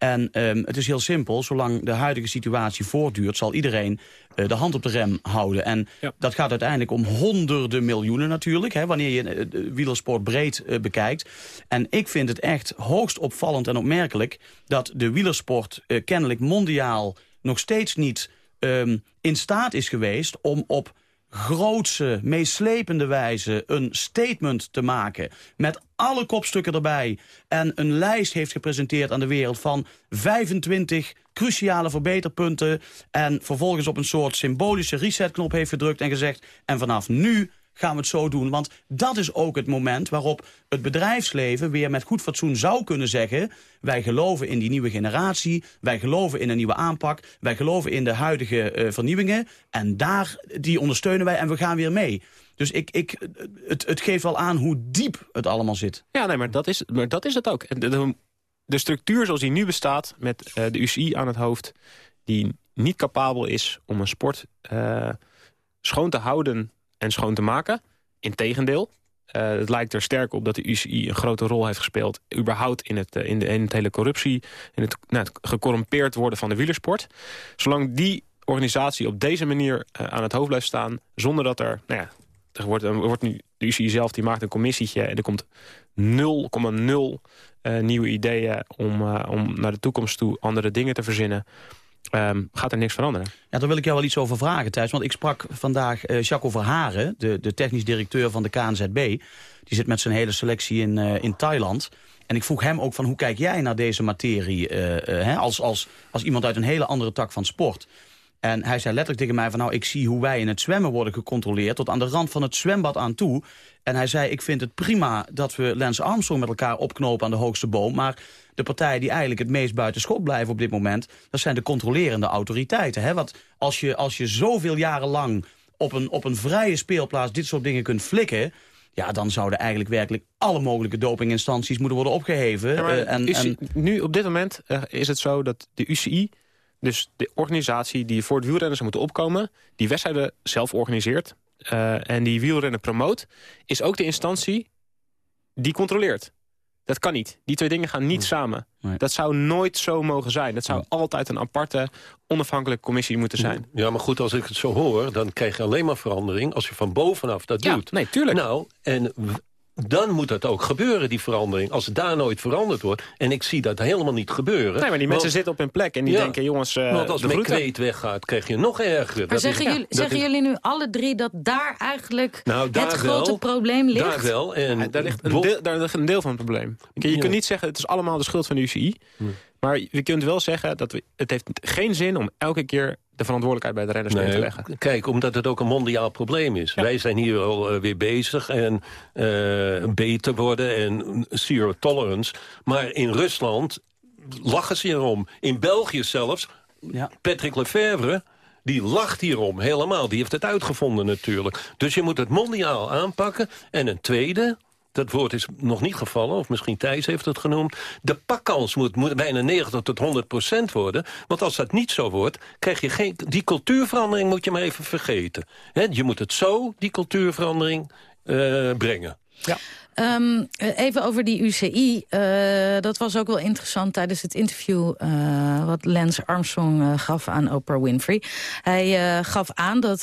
En um, het is heel simpel. Zolang de huidige situatie voortduurt... zal iedereen uh, de hand op de rem houden. En ja. dat gaat uiteindelijk om honderden miljoenen natuurlijk... Hè, wanneer je uh, de wielersport breed uh, bekijkt. En ik vind het echt hoogst opvallend en opmerkelijk... dat de wielersport kennelijk mondiaal nog steeds niet um, in staat is geweest... om op grootse, meeslepende wijze een statement te maken... met alle kopstukken erbij. En een lijst heeft gepresenteerd aan de wereld... van 25 cruciale verbeterpunten... en vervolgens op een soort symbolische resetknop heeft gedrukt en gezegd... en vanaf nu gaan we het zo doen. Want dat is ook het moment waarop het bedrijfsleven weer met goed fatsoen zou kunnen zeggen... wij geloven in die nieuwe generatie, wij geloven in een nieuwe aanpak... wij geloven in de huidige uh, vernieuwingen en daar, die ondersteunen wij en we gaan weer mee. Dus ik, ik, het, het geeft wel aan hoe diep het allemaal zit. Ja, nee, maar dat is, maar dat is het ook. De, structuur zoals die nu bestaat met uh, de UCI aan het hoofd... die niet capabel is om een sport uh, schoon te houden en schoon te maken. Integendeel. Uh, het lijkt er sterk op dat de UCI een grote rol heeft gespeeld... überhaupt in het, in de, in het hele corruptie... in het, nou, het gecorrumpeerd worden van de wielersport. Zolang die organisatie op deze manier uh, aan het hoofd blijft staan... zonder dat er... Nou ja, er wordt, er wordt nu, de UCI zelf die maakt een commissietje... en er komt 0,0 uh, nieuwe ideeën om, om naar de toekomst toe andere dingen te verzinnen... Um, gaat er niks veranderen. Ja, daar wil ik jou wel iets over vragen, Thijs. Want ik sprak vandaag uh, Jacques Verharen, de, de technisch directeur van de KNZB. Die zit met zijn hele selectie in, uh, in Thailand. En ik vroeg hem ook van hoe kijk jij naar deze materie... Uh, hè, als, als, als iemand uit een hele andere tak van sport. En hij zei letterlijk tegen mij van nou, ik zie hoe wij in het zwemmen worden gecontroleerd... tot aan de rand van het zwembad aan toe. En hij zei, ik vind het prima dat we Lance Armstrong met elkaar opknopen aan de hoogste boom... maar de partijen die eigenlijk het meest buiten schot blijven op dit moment... dat zijn de controlerende autoriteiten. Hè? Want als je, als je zoveel jaren lang op een, op een vrije speelplaats dit soort dingen kunt flikken... Ja, dan zouden eigenlijk werkelijk alle mogelijke dopinginstanties moeten worden opgeheven. Ja, uh, en, en... Nu op dit moment uh, is het zo dat de UCI, dus de organisatie die voor het wielrennen zou moeten opkomen... die wedstrijden zelf organiseert uh, en die wielrennen promoot... is ook de instantie die controleert. Dat kan niet. Die twee dingen gaan niet nee. samen. Nee. Dat zou nooit zo mogen zijn. Dat zou nee. altijd een aparte, onafhankelijke commissie moeten zijn. Ja, maar goed, als ik het zo hoor... dan krijg je alleen maar verandering als je van bovenaf dat ja, doet. Nee, tuurlijk. Nou, en dan moet dat ook gebeuren, die verandering. Als het daar nooit veranderd wordt. En ik zie dat helemaal niet gebeuren. Nee, maar die want, mensen zitten op hun plek en die ja, denken, jongens... Uh, want als McQuaid weggaat, krijg je nog erger. Maar dat zeggen, is, jullie, zeggen is, jullie nu alle drie dat daar eigenlijk nou, daar het grote wel, probleem ligt? Daar wel. En ja, daar, ligt een deel, daar ligt een deel van het probleem. Je ja. kunt niet zeggen, het is allemaal de schuld van de UCI. Hm. Maar je kunt wel zeggen, dat we, het heeft geen zin om elke keer de verantwoordelijkheid bij de renners neer nee, te leggen. Kijk, omdat het ook een mondiaal probleem is. Ja. Wij zijn hier al uh, weer bezig en uh, beter worden en zero tolerance. Maar in Rusland lachen ze hierom. In België zelfs, ja. Patrick Lefevre... Die lacht hierom helemaal. Die heeft het uitgevonden natuurlijk. Dus je moet het mondiaal aanpakken. En een tweede, dat woord is nog niet gevallen, of misschien Thijs heeft het genoemd... de pakkans moet, bijna 90 tot 100 procent worden. Want als dat niet zo wordt, krijg je geen... die cultuurverandering moet je maar even vergeten. Je moet het zo, die cultuurverandering, uh, brengen. Ja. Um, even over die UCI. Uh, dat was ook wel interessant tijdens het interview... Uh, wat Lance Armstrong gaf aan Oprah Winfrey. Hij gaf aan dat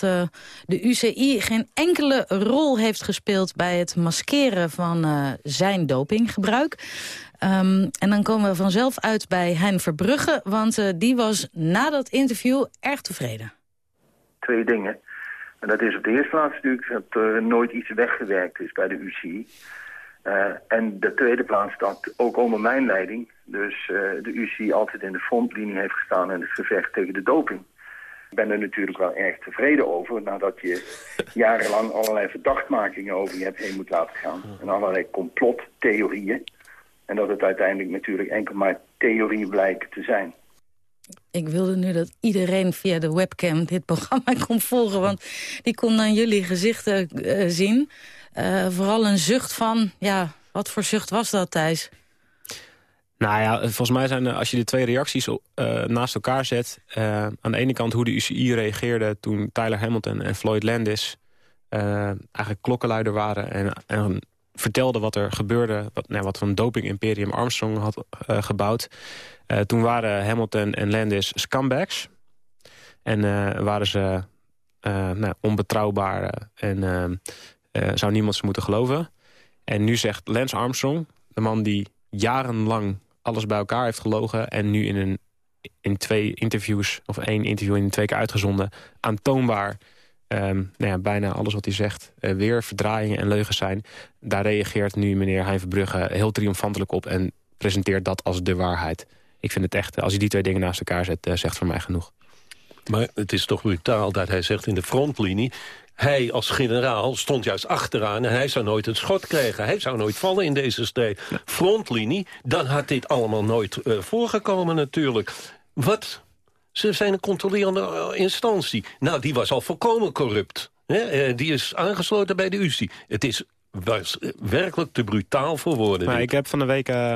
de UCI geen enkele rol heeft gespeeld... bij het maskeren van zijn dopinggebruik. Um, en dan komen we vanzelf uit bij Hein Verbrugge... want die was na dat interview erg tevreden. Twee dingen. En dat is op de eerste plaats natuurlijk dat er nooit iets weggewerkt is bij de UCI. Uh, en de tweede plaats dat ook onder mijn leiding, dus uh, de UCI altijd in de frontlinie heeft gestaan in het gevecht tegen de doping. Ik ben er natuurlijk wel erg tevreden over... nadat je jarenlang allerlei verdachtmakingen over je hebt heen moet laten gaan. En allerlei complottheorieën. En dat het uiteindelijk natuurlijk enkel maar theorie blijkt te zijn. Ik wilde nu dat iedereen via de webcam dit programma kon volgen... want die kon dan jullie gezichten uh, zien. Uh, vooral een zucht van, ja, wat voor zucht was dat, Thijs? Nou ja, volgens mij zijn als je de twee reacties uh, naast elkaar zet... aan de ene kant hoe de UCI reageerde toen Tyler Hamilton en Floyd Landis... eigenlijk klokkenluider waren en, en vertelde wat er gebeurde... wat, nou, wat van doping-imperium Armstrong had uh, gebouwd. Uh, toen waren Hamilton en Landis scumbags. En uh, waren ze nou, onbetrouwbaar en zou niemand ze moeten geloven. En nu zegt Lance Armstrong, de man die jarenlang alles bij elkaar heeft gelogen... en nu in, een, in twee interviews, of één interview in twee keer uitgezonden... aantoonbaar um, nou ja, bijna alles wat hij zegt uh, weer verdraaiingen en leugens zijn. Daar reageert nu meneer Hein Verbrugge heel triomfantelijk op... en presenteert dat als de waarheid. Ik vind het echt, als je die twee dingen naast elkaar zet, uh, zegt voor mij genoeg. Maar het is toch brutaal dat hij zegt in de frontlinie... Hij als generaal stond juist achteraan en hij zou nooit een schot krijgen. Hij zou nooit vallen in deze strijd. Frontlinie, dan had dit allemaal nooit voorgekomen natuurlijk. Wat ze zijn een controlerende eh, instantie. Nou, die was al volkomen corrupt. Hè? Die is aangesloten bij de UCI. Het is was werkelijk te brutaal voor woorden. Maar ik heb van de week, uh,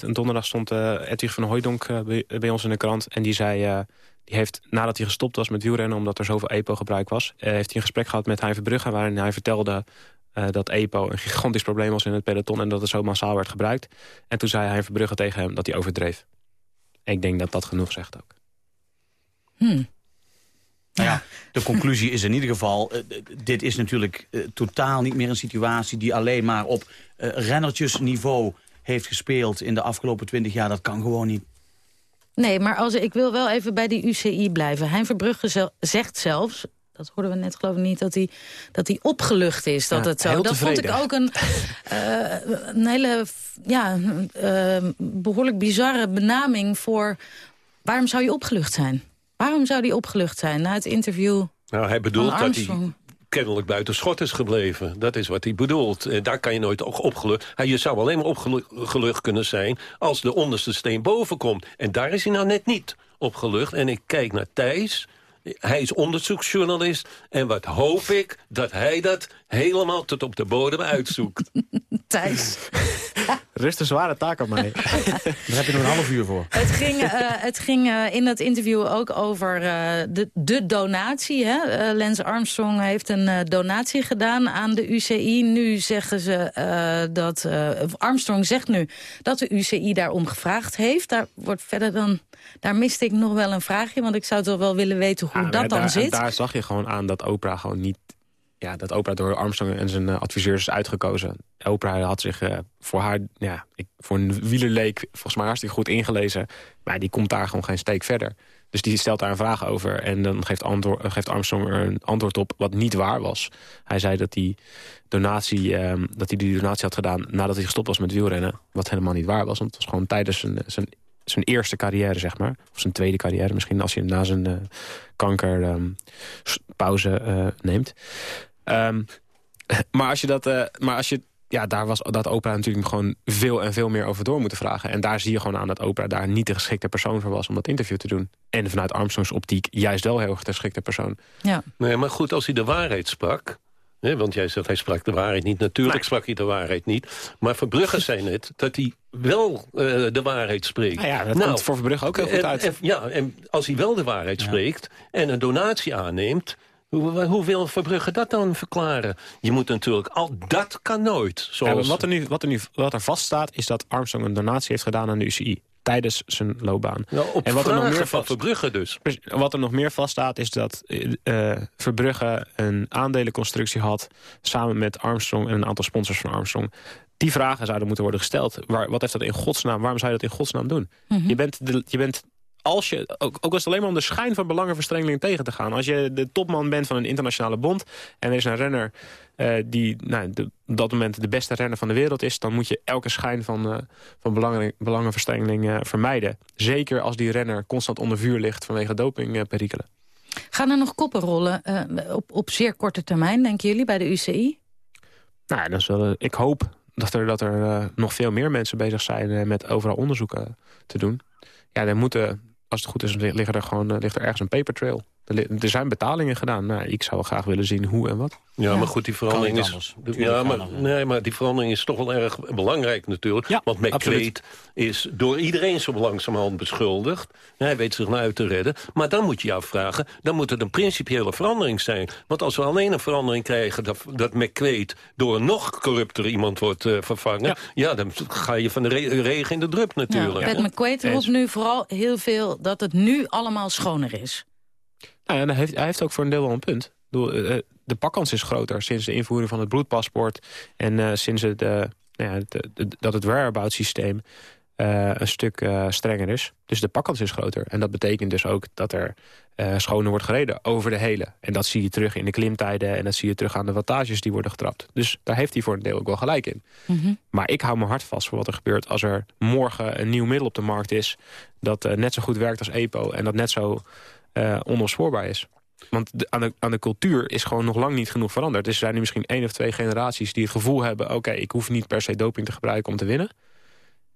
een donderdag stond uh, Edwig van Hooijdonk uh, bij, bij, ons in de krant. En die zei, die heeft nadat hij gestopt was met wielrennen... omdat er zoveel EPO-gebruik was... heeft hij een gesprek gehad met Hein Verbrugge... waarin hij vertelde dat EPO een gigantisch probleem was in het peloton... en dat het zo massaal werd gebruikt. En toen zei Hein Verbrugge tegen hem dat hij overdreef. ik denk dat dat genoeg zegt ook. Hmm. Nou ja, de conclusie is in ieder geval... Uh, dit is natuurlijk uh, totaal niet meer een situatie... die alleen maar op uh, rennertjesniveau heeft gespeeld... in de afgelopen twintig jaar. Dat kan gewoon niet. Nee, maar als, ik wil wel even bij die UCI blijven. Hein Verbrugge zel, zegt zelfs... Dat hoorden we net geloof ik niet, dat hij, dat hij opgelucht is. Dat, ja, het zo. dat vond ik ook een, een hele ja, behoorlijk bizarre benaming voor... waarom zou je opgelucht zijn? Waarom zou hij opgelucht zijn na het interview Nou, hij bedoelt dat hij kennelijk buiten schot is gebleven. Dat is wat hij bedoelt. En daar kan je nooit opgelucht... Je zou alleen maar opgelucht kunnen zijn als de onderste steen boven komt. En daar is hij nou net niet opgelucht. En ik kijk naar Thijs... Hij is onderzoeksjournalist. En wat hoop ik dat hij dat helemaal tot op de bodem uitzoekt. Thijs. Rust een zware taak op mij. Daar heb je nog een half uur voor. Het ging, uh, het ging uh, in dat interview ook over uh, de, de donatie. Hè? Lance Armstrong heeft een donatie gedaan aan de UCI. Nu zeggen ze dat... Armstrong zegt nu dat de UCI daarom gevraagd heeft. Daar wordt verder dan... Daar miste ik nog wel een vraagje, want ik zou toch wel willen weten hoe dat dan daar, zit. Daar zag je gewoon aan dat Oprah gewoon niet ja, dat Oprah door Armstrong en zijn adviseurs is uitgekozen. Oprah had zich uh, voor haar, ja, ik, voor een wielerleek volgens mij hartstikke goed ingelezen. Maar die komt daar gewoon geen steek verder. Dus die stelt daar een vraag over en dan geeft, geeft Armstrong er een antwoord op wat niet waar was. Hij zei dat hij, donatie, um, dat hij die donatie had gedaan nadat hij gestopt was met wielrennen. Wat helemaal niet waar was, want het was gewoon tijdens zijn, zijn, zijn eerste carrière, zeg maar. Of zijn tweede carrière misschien, als je na zijn uh, kankerpauze um, uh, neemt. Um, maar als je dat, uh, maar als je, ja, daar was dat Oprah natuurlijk gewoon veel en veel meer over door moeten vragen. En daar zie je gewoon aan dat Oprah daar niet de geschikte persoon voor was om dat interview te doen. En vanuit Armstrongs optiek juist wel heel erg de geschikte persoon. Ja. Nee, maar goed, als hij de waarheid sprak, Nee, want jij zegt, hij sprak de waarheid niet. Natuurlijk nee. sprak hij de waarheid niet. Maar Verbrugge zei net dat hij wel uh, de waarheid spreekt. Nou ja, dat nou, komt voor Verbrugge ook heel goed en, uit. En, ja, en als hij wel de waarheid ja. spreekt en een donatie aanneemt... Hoe, hoe wil Verbrugge dat dan verklaren? Je moet natuurlijk, al dat kan nooit. Zoals... Ja, wat, er nu, wat, er nu, wat er vaststaat is dat Armstrong een donatie heeft gedaan aan de UCI tijdens zijn loopbaan. Nou, op en wat er nog meer van Verbrugge dus. Wat er nog meer vaststaat is dat uh, Verbrugge een aandelenconstructie had... samen met Armstrong en een aantal sponsors van Armstrong. Die vragen zouden moeten worden gesteld. Waar, wat heeft dat in godsnaam, waarom zou je dat in godsnaam doen? Mm -hmm. je, bent de, je bent als je, ook, ook was het alleen maar om de schijn van belangenverstrengeling tegen te gaan. Als je de topman bent van een internationale bond... en er is een renner uh, die nou, de, op dat moment de beste renner van de wereld is... dan moet je elke schijn van, uh, van belangen, belangenverstrengeling uh, vermijden. Zeker als die renner constant onder vuur ligt vanwege dopingperikelen. Gaan er nog koppen rollen op, op zeer korte termijn, denken jullie, bij de UCI? Nou, dat is wel, ik hoop dat er, dat er nog veel meer mensen bezig zijn... Met overal onderzoeken te doen. Ja, er moeten, als het goed is, liggen er gewoon, ligt er ergens een paper trail. Er zijn betalingen gedaan. Nou, ik zou graag willen zien hoe en wat. Ja, maar goed, die verandering is... Ja, maar, nee, maar die verandering is toch wel erg belangrijk natuurlijk. Ja, want McQuaid is door iedereen zo langzamerhand beschuldigd. Hij weet zich nou uit te redden. Maar dan moet je je afvragen, dan moet het een principiële verandering zijn. Want als we alleen een verandering krijgen... dat, dat McQuaid door een nog corrupter iemand wordt uh, vervangen... Ja. dan ga je van de re regen in de drup natuurlijk. Ja, McQuaid roept nu vooral heel veel dat het nu allemaal schoner is. Nou ja, hij heeft, hij heeft ook voor een deel wel een punt. Eh, eh, de pakkans is groter sinds de invoering van het bloedpaspoort... en uh, sinds het, uh, nou ja, de, dat het whereabout-systeem uh, een stuk strenger is. Dus de pakkans is groter. En dat betekent dus ook dat er schoner wordt gereden over de hele. En dat zie je terug in de klimtijden... en dat zie je terug aan de wattages die worden getrapt. Dus daar heeft hij voor een deel ook wel gelijk in. Mm -hmm. Maar ik hou me hard vast voor wat er gebeurt... als er morgen een nieuw middel op de markt is... dat net zo goed werkt als EPO... en dat net zo uh, is. Want aan, de, aan de cultuur is gewoon nog lang niet genoeg veranderd. Dus er zijn nu misschien één of twee generaties die het gevoel hebben... oké, ik hoef niet per se doping te gebruiken om te winnen.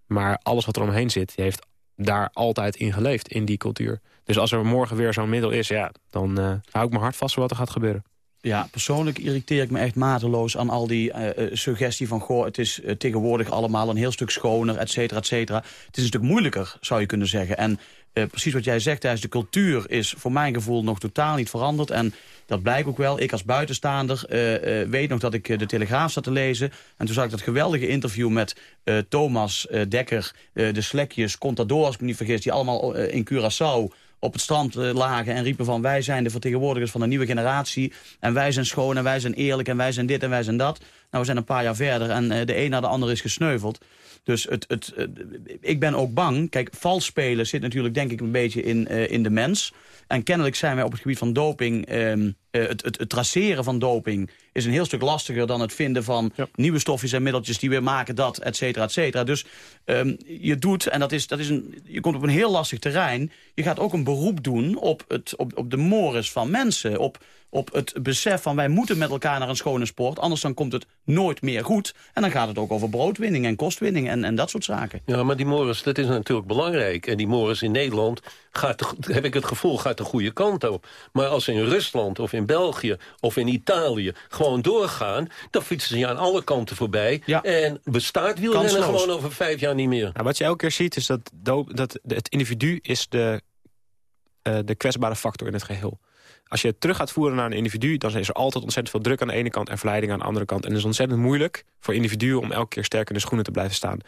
Maar alles wat er omheen zit, heeft daar altijd in geleefd, in die cultuur. Dus als er morgen weer zo'n middel is, ja, dan uh, hou ik me hard vast wat er gaat gebeuren. Ja, persoonlijk irriteer ik me echt mateloos aan al die uh, suggestie van... goh, het is tegenwoordig allemaal een heel stuk schoner, et cetera, et cetera. Het is een stuk moeilijker, zou je kunnen zeggen. En uh, precies wat jij zegt, thuis, de cultuur is voor mijn gevoel nog totaal niet veranderd. En dat blijkt ook wel. Ik als buitenstaander weet nog dat ik de Telegraaf zat te lezen. En toen zag ik dat geweldige interview met Thomas Dekker... de Slekjes, Contador, als ik niet vergis... die allemaal in Curaçao op het strand eh, lagen en riepen van... wij zijn de vertegenwoordigers van de nieuwe generatie... en wij zijn schoon en wij zijn eerlijk en wij zijn dit en wij zijn dat. Nou, we zijn een paar jaar verder en eh, de een na de ander is gesneuveld. Dus het, het, ik ben ook bang. Kijk, vals spelen zit natuurlijk denk ik een beetje in, uh, in de mens. En kennelijk zijn wij op het gebied van doping... Um, het, het, het, traceren van doping is een heel stuk lastiger... dan het vinden van nieuwe stofjes en middeltjes die weer maken dat, et cetera, et cetera. Dus um, je doet, en dat is, dat is een, je komt op een heel lastig terrein... je gaat ook een beroep doen op, het, op, op de mores van mensen... op op het besef van wij moeten met elkaar naar een schone sport. Anders dan komt het nooit meer goed. En dan gaat het ook over broodwinning en kostwinning en, en dat soort zaken. Ja, maar die Morris, dat is natuurlijk belangrijk. En die Morris in Nederland, gaat heb ik het gevoel, gaat de goede kant op. Maar als ze in Rusland of in België of in Italië gewoon doorgaan... dan fietsen ze aan alle kanten voorbij. Ja. En bestaat wielrennen gewoon over vijf jaar niet meer. Nou, wat je elke keer ziet is dat, dat het individu is de, uh, de kwetsbare factor in het geheel. Als je het terug gaat voeren naar een individu... dan is er altijd ontzettend veel druk aan de ene kant... en verleiding aan de andere kant. En het is ontzettend moeilijk voor individuen... om elke keer sterk in de schoenen te blijven staan.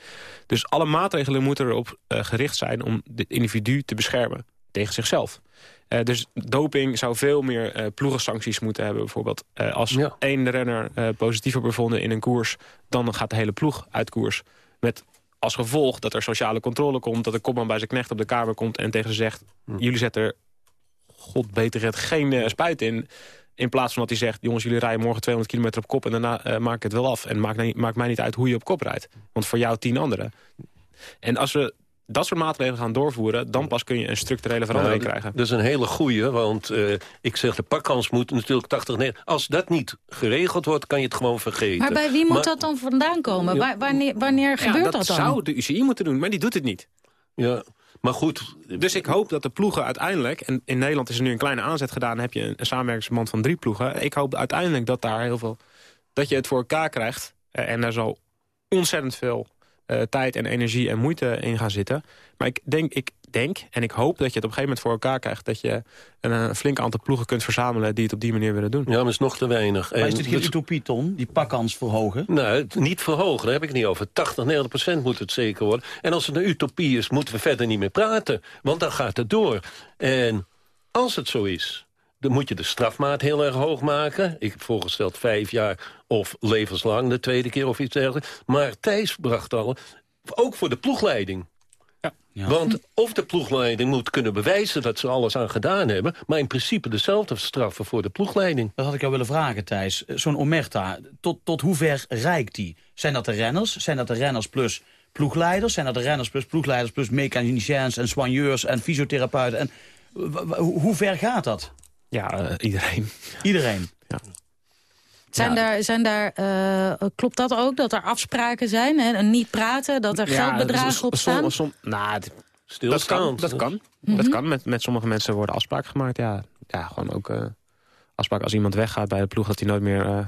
Dus alle maatregelen moeten erop uh, gericht zijn... om het individu te beschermen tegen zichzelf. Uh, dus doping zou veel meer uh, ploegensancties moeten hebben. Bijvoorbeeld als ja. één renner positief wordt bevonden in een koers... dan gaat de hele ploeg uit koers. Met als gevolg dat er sociale controle komt... dat de kopman bij zijn knecht op de kamer komt en tegen ze zegt... Hm. jullie zetten god beter het, geen uh, spuit in. In plaats van dat hij zegt, jongens, jullie rijden morgen 200 kilometer op kop... en daarna uh, maak ik het wel af. En maakt, maakt mij niet uit hoe je op kop rijdt. Want voor jou tien anderen. En als we dat soort maatregelen gaan doorvoeren... dan pas kun je een structurele verandering nou, krijgen. Dat is een hele goeie, want uh, ik zeg de pakkans moet natuurlijk 80... Nee, als dat niet geregeld wordt, kan je het gewoon vergeten. Maar bij wie moet maar, dat dan vandaan komen? Waar, wanneer, wanneer ja, gebeurt dat, dat dan? Dat zou de UCI moeten doen, maar die doet het niet. Ja, maar goed... Dus ik hoop dat de ploegen uiteindelijk... en in Nederland is er nu een kleine aanzet gedaan... heb je een, samenwerkingsverband van drie ploegen. Ik hoop uiteindelijk dat daar heel veel... dat je het voor elkaar krijgt. Uh, en daar zal ontzettend veel uh, tijd en energie en moeite in gaan zitten. Maar ik denk, ik denk en ik hoop dat je het op een gegeven moment voor elkaar krijgt... dat je een, een flink aantal ploegen kunt verzamelen die het op die manier willen doen. Ja, maar is nog te weinig. Maar is dit geen dus, utopie, Ton? Die pakkans verhogen? Nou, niet verhogen, daar heb ik het niet over. 80, 90 procent moet het zeker worden. En als het een utopie is, moeten we verder niet meer praten. Want dan gaat het door. En als het zo is, dan moet je de strafmaat heel erg hoog maken. Ik heb voorgesteld vijf jaar of levenslang de tweede keer of iets dergelijks. Maar Thijs bracht al, ook voor de ploegleiding. Ja. Ja. Want of de ploegleiding moet kunnen bewijzen dat ze alles aan gedaan hebben... maar in principe dezelfde straffen voor de ploegleiding. Dat had ik jou willen vragen, Thijs. Zo'n Omerta, tot, tot hoe ver reikt die? Zijn dat de renners? Zijn dat de renners plus ploegleiders? Zijn dat de renners plus ploegleiders plus mechaniciens en soigneurs en fysiotherapeuten? En hoe ver gaat dat? Ja, iedereen. Iedereen? Ja. Zijn daar, zijn daar, klopt dat ook, dat er afspraken zijn? Hè? niet praten, dat er geldbedragen op staan? Som, nou, dat kan. Dat kan. Mhm. dat kan. Met, met sommige mensen worden afspraken gemaakt. Ja, ja gewoon ook uh, afspraken als iemand weggaat bij de ploeg... dat hij nooit meer uh,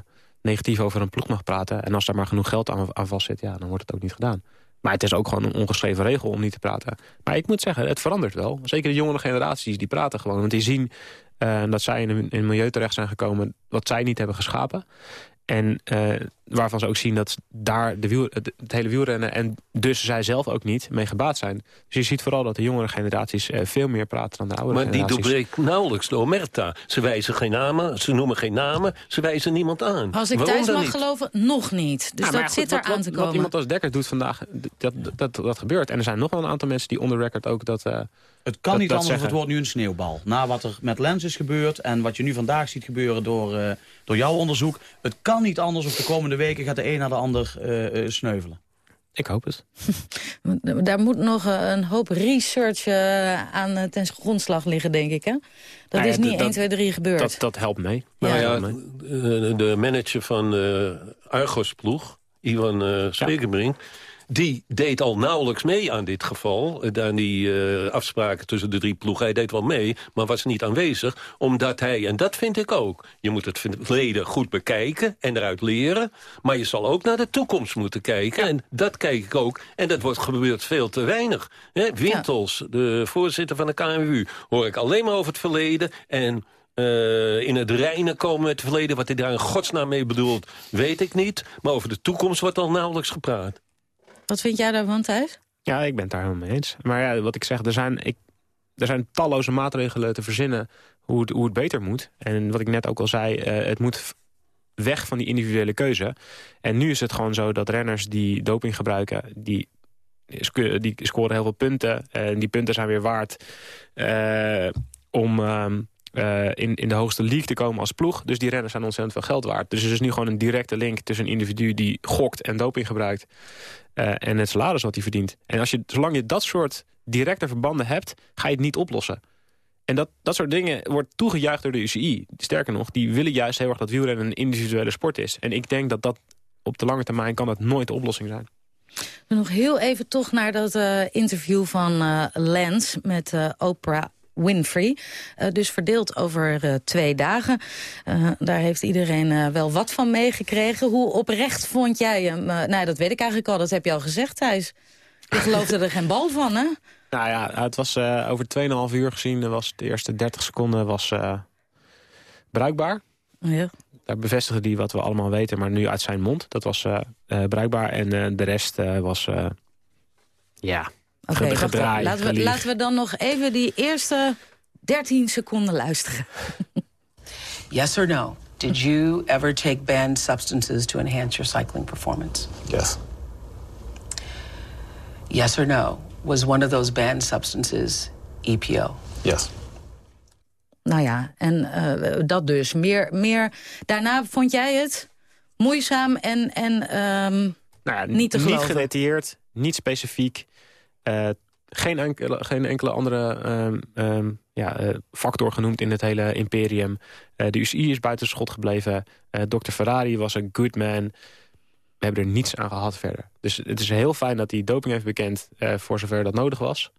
negatief over een ploeg mag praten. En als daar maar genoeg geld aan, aan vast zit, ja, dan wordt het ook niet gedaan. Maar het is ook gewoon een ongeschreven regel om niet te praten. Maar ik moet zeggen, het verandert wel. Zeker de jongere generaties, die praten gewoon. Want die zien dat zij in een, milieu terecht zijn gekomen... wat zij niet hebben geschapen. En uh, waarvan ze ook zien dat daar de wiel, het, het, hele wielrennen... en dus zij zelf ook niet mee gebaat zijn. Dus je ziet vooral dat de jongere generaties uh, veel meer praten dan de oudere maar generaties. Maar die doorbreekt nauwelijks de omerta. Ze wijzen geen namen, ze noemen geen namen, ze wijzen niemand aan. Als ik Waarom Thijs mag niet? geloven, nog niet. Dus Ja, dat zit er aan te komen. Wat iemand als Dekker doet vandaag, dat, dat, dat, dat gebeurt. En er zijn nog wel een aantal mensen die on the record ook dat... uh, Het kan dat- niet dat anders of het wordt nu een sneeuwbal. Na wat er met Lens is gebeurd en wat je nu vandaag ziet gebeuren door, eh, door jouw onderzoek. Het kan niet anders of de komende weken gaat de een naar de ander eh, eh, sneuvelen. Ik hoop het. Daar moet nog eh, een hoop research aan ten grondslag liggen, denk ik. Hè? Dat Nou is niet dat- 1, 2, 3 gebeurd. Dat, dat helpt mee. Nou ja, de manager van eh Argos-ploeg, Ivan uh, Spekenbrink... die deed al nauwelijks mee aan dit geval. eh, Aan die eh, afspraken tussen de drie ploegen. Hij deed wel mee, maar was niet aanwezig. Omdat hij, en dat vind ik ook... je moet het verleden goed bekijken en eruit leren. Maar je zal ook naar de toekomst moeten kijken. En dat kijk ik ook. En dat wordt gebeurd veel te weinig. Wintels, de voorzitter van de KNWU... hoor ik alleen maar over het verleden... en eh, in het reinen komen met het verleden. Wat hij daar in godsnaam mee bedoelt, weet ik niet. Maar over de toekomst wordt al nauwelijks gepraat. Wat vind jij daarvan, Thijs? Ja, ik ben het daar helemaal mee eens. Maar ja, wat ik zeg, er zijn, ik, er zijn talloze maatregelen te verzinnen hoe het, hoe het beter moet. En wat ik net ook al zei, eh, het moet weg van die individuele keuze. En nu is het gewoon zo dat renners die doping gebruiken... die, die scoren heel veel punten. En die punten zijn weer waard eh, om... ehm, eh, in, in de hoogste league te komen als ploeg. Dus die renners zijn ontzettend veel geld waard. Dus er is nu gewoon een directe link tussen een individu die gokt en doping gebruikt... eh, en het salaris wat hij verdient. En als je, zolang je dat soort directe verbanden hebt, ga je het niet oplossen. En dat, dat soort dingen wordt toegejuicht door de UCI. Sterker nog, die willen juist heel erg dat wielrennen een individuele sport is. En ik denk dat dat op de lange termijn kan dat nooit de oplossing zijn. Nog heel even toch naar dat eh, interview van eh, Lance met Oprah Winfrey. Eh, dus verdeeld over eh, twee dagen. Eh, daar heeft iedereen wel wat van meegekregen. Hoe oprecht vond jij hem? Nou, dat weet ik eigenlijk al. Dat heb je al gezegd, Thijs. Je geloofde er geen bal van, hè? Nou ja, het was over 2,5 uur gezien. Was de eerste 30 seconden was, bruikbaar. Ja. Daar bevestigde hij wat we allemaal weten, maar nu uit zijn mond. Dat was bruikbaar. En de rest was... ja, Gedraai, laten, we, laten we dan nog even die eerste 13 seconden luisteren. Yes or no? Did you ever take banned substances to enhance your cycling performance? Yes. Yes or no? Was one of those banned substances EPO? Yes. Nou ja, en eh, dat dus. Meer, meer. Daarna vond jij het moeizaam en, en ehm, Nou ja, niet te niet geloven. gedetailleerd, niet specifiek. Eh, geen, enkele, geen enkele andere ehm, ehm, ja, eh, factor genoemd in het hele imperium. Eh, de UCI is buiten schot gebleven. Dr. Ferrari was een good man. We hebben er niets aan gehad verder. Dus het is heel fijn dat hij doping heeft bekend... voor zover dat nodig was.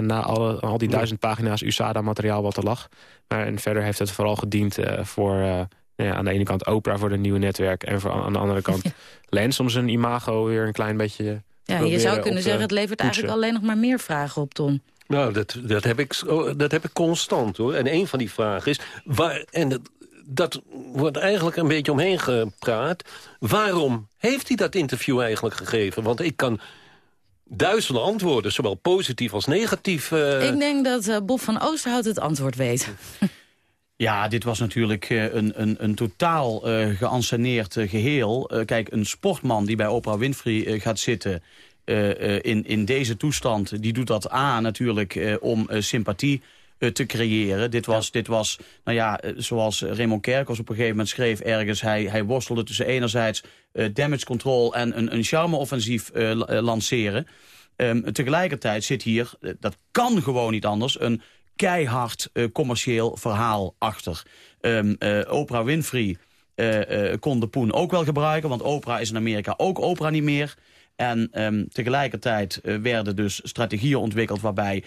Na alle, al die duizend pagina's USADA-materiaal wat er lag. Maar en verder heeft het vooral gediend voor... nou ja, aan de ene kant Oprah voor de nieuwe netwerk... en voor, aan de andere kant Lens om zijn imago weer een klein beetje... ja, je zou kunnen te zeggen, het levert eigenlijk alleen nog maar meer vragen op, Tom. Nou, dat, dat, heb ik, oh, dat heb ik constant, hoor. En een van die vragen is... Waar, en dat, dat wordt eigenlijk een beetje omheen gepraat... waarom heeft hij dat interview eigenlijk gegeven? Want ik kan duizenden antwoorden, zowel positief als negatief... eh, Ik denk dat eh, Bob van Oosterhout het antwoord weet. Ja, dit was natuurlijk eh, een, een, een totaal eh geanceneerd eh, geheel. Eh, kijk, een sportman die bij Oprah Winfrey gaat zitten... in, in deze toestand, die doet dat A natuurlijk om sympathie te creëren. Dit was, dit was nou ja, zoals Raymond Kerkers op een gegeven moment schreef ergens... hij, hij worstelde tussen enerzijds damage control en een, een charme-offensief la- lanceren... Ehm, tegelijkertijd zit hier, dat kan gewoon niet anders... een keihard uh, commercieel verhaal achter. Um, uh, Oprah Winfrey uh, kon de poen ook wel gebruiken... want Oprah is in Amerika ook Oprah niet meer... En um, tegelijkertijd werden dus strategieën ontwikkeld... waarbij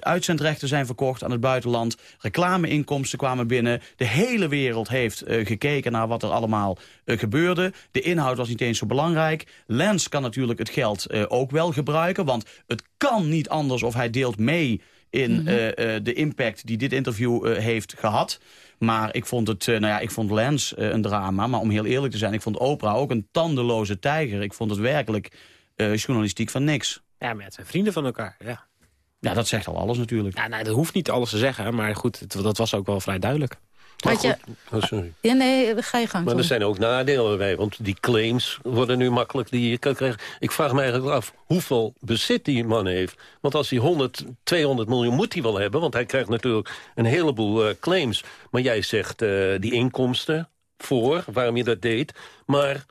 uitzendrechten zijn verkocht aan het buitenland. Reclameinkomsten kwamen binnen. De hele wereld heeft gekeken naar wat er allemaal gebeurde. De inhoud was niet eens zo belangrijk. Lens kan natuurlijk het geld ook wel gebruiken. Want het kan niet anders of hij deelt mee in mm -hmm. de impact die dit interview heeft gehad. Maar ik vond, het, nou ja, ik vond Lens een drama. Maar om heel eerlijk te zijn, ik vond Oprah ook een tandeloze tijger. Ik vond het werkelijk uh, journalistiek van niks. Ja, maar het zijn vrienden van elkaar, ja. Ja, dat zegt al alles natuurlijk. Ja, nee, dat hoeft niet alles te zeggen, maar goed, het, dat was ook wel vrij duidelijk. Je... Oh, sorry. Ja, nee, ga je gang. Maar er zijn ook nadelen bij, want die claims worden nu makkelijk die je kan krijgen. Ik vraag me eigenlijk af hoeveel bezit die man heeft. Want als hij 100, 200 miljoen moet hij wel hebben, want hij krijgt natuurlijk een heleboel uh, claims. Maar jij zegt uh, die inkomsten voor, waarom je dat deed. Maar